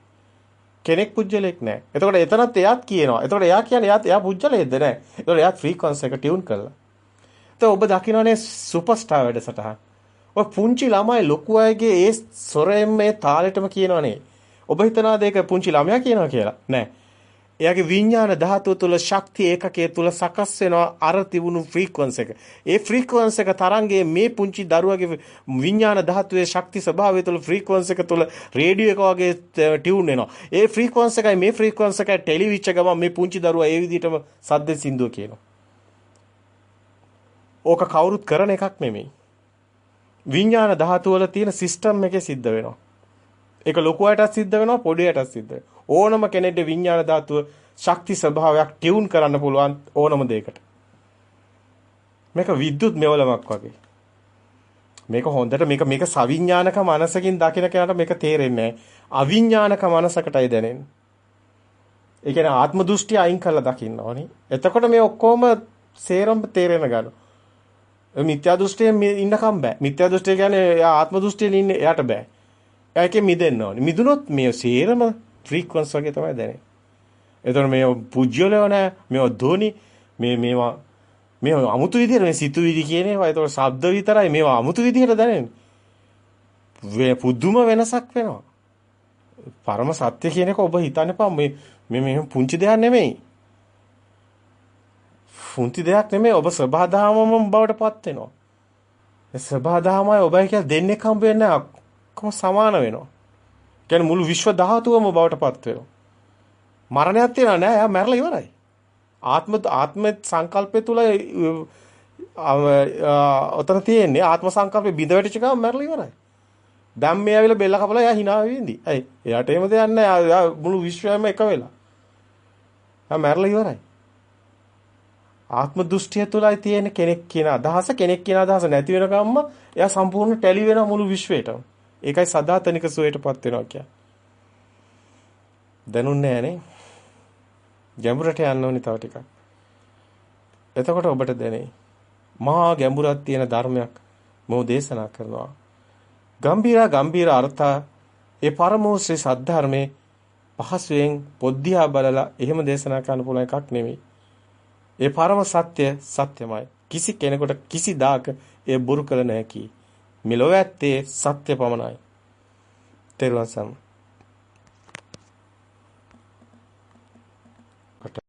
[SPEAKER 1] කෙනෙක් පුජ්‍යලෙක් නෑ. එතකොට එතනත් එයාත් කියනවා. එතකොට එයා කියන්නේ එයාත් එයා පුජ්‍යලෙක්ද නෑ. එතකොට එයාත් ෆ්‍රීකවන්ස් එක ටියුන් කළා. එතකොට ඔබ දකින්නනේ සුපර්ස්ටාර් වැඩසටහන. ඔය පුංචි ළමයි ලොකු අයගේ ඒ සොරෙන් මේ තාලෙටම කියනවනේ. ඔබ හිතනවාද ඒක පුංචි ළමයා කියනවා කියලා? නෑ. එයාගේ විඥාන ධාතුව තුළ ශක්තිය ඒකකයේ තුළ සකස් වෙනවා අර තිබුණු ෆ්‍රීකවන්ස් එක. ඒ ෆ්‍රීකවන්ස් එක තරංගයේ මේ පුංචි දරුවගේ විඥාන ධාතුවේ ශක්ති ස්වභාවය තුළ ෆ්‍රීකවන්ස් එක තුළ රේඩියෝ එක වගේ ටියුන් වෙනවා. ඒ ෆ්‍රීකවන්ස් එකයි මේ ෆ්‍රීකවන්ස් එකයි ටෙලිවිච් ගම මේ පුංචි දරුවා ඒ විදිහටම සද්ද සින්දුව කියනවා. ඕක කවුරුත් කරන එකක් නෙමෙයි. විඥාන ධාතු වල තියෙන සිස්ටම් එකේ සිද්ධ වෙනවා. ඒක ලොකු අයටත් සිද්ධ වෙනවා පොඩි අයටත් සිද්ධ වෙනවා. ඕනම කෙනෙක්ගේ විඥාන ධාතුව ශක්ති ස්වභාවයක් ටියුන් කරන්න පුළුවන් ඕනම දෙයකට. මේක විද්‍යුත් මෙවලමක් වගේ. මේක හොඳට මේක මේක සවිඥානික මනසකින් දකින කෙනාට මේක තේරෙන්නේ නැහැ. අවිඥානික මනසකටයි දැනෙන්නේ. ඒ කියන්නේ ආත්ම දෘෂ්ටි අයින් කරලා දකින්න ඕනි. එතකොට මේ ඔක්කොම සේරම තේරෙන ගන්නවා. මිත්‍යා දෘෂ්ටියෙන් ඉන්නකම් බෑ. මිත්‍යා දෘෂ්ටිය කියන්නේ එයා ආත්ම දෘෂ්ටියෙන් ඉන්නේ එයාට බෑ. එයාකේ මිදෙන්න ඕනේ. මිදුනොත් මේ සේරම ෆ්‍රීකවන්ස් වගේ තමයි දැනෙන්නේ. එතකොට මේ පුජ්‍යලව නෑ, මේ ධෝනි, මේ මේවා මේ අමුතු විදිහට මේ සිතුවිලි කියන ඒවා එතකොට ශබ්ද විතරයි මේවා අමුතු විදිහට දැනෙන්නේ. පුදුම වෙනසක් වෙනවා. පරම සත්‍ය කියන එක ඔබ හිතන්න එපා මේ මේ පුංචි දෙයක් නෙමෙයි. පුංචි දෙයක් නෙමෙයි ඔබ සබහාදහමම බවට පත් වෙනවා. ඒ සබහාදහමයි ඔබයි කියලා දෙන්නේ හම්බ වෙන්නේ ඔක්කොම සමාන වෙනවා. කියන්නේ මුළු විශ්ව ධාතුවම බවට පත් වෙනවා. මරණයක් තියනවා නෑ එයා මැරලා ඉවරයි. ආත්ම ආත්ම සංකල්පය තුල ඔතන තියෙන්නේ ආත්ම සංකල්පේ බිඳ වැටිච්ච ගමන් මැරලා ඉවරයි. දැන් මේ ඇවිල්ලා බෙල්ල කපලා එයා hina වෙවිඳි. ඇයි? එයාට එහෙම දෙයක් නෑ. මුළු විශ්වයම එක වෙලා. එයා මැරලා ඉවරයි. ආත්ම දෘෂ්ටිය තුලයි තියෙන කෙනෙක් කියන අදහස කෙනෙක් කියන අදහස නැති වෙන ගම්ම එයා සම්පූර්ණ ටැලි වෙන මුළු විශ්වයටම. ඒකයි සදාතනික සුවයටපත් වෙනවා කියන්නේ. දැනුන්නේ නැහනේ. ගැඹුරට යන්න ඕනි තව ටිකක්. එතකොට ඔබට දැනේ. මහා ගැඹුරක් තියෙන ධර්මයක් මෝ දේශනා කරනවා. ගම්බීරා ගම්බීර අර්ථ ඒ පරමෝ ශ්‍රී සද්ධර්මේ පහසුවෙන් පොද්දියා බලලා එහෙම දේශනා කරන්න පුළුවන් එකක් නෙමෙයි. ඒ පරම සත්‍ය සත්‍යමයි. කිසි කෙනෙකුට කිසිදාක ඒ බොරු කළ නොහැකි. මෙලොව ඇත්තේ සත්‍ය පමණයි. තෙරුවන් සරණයි.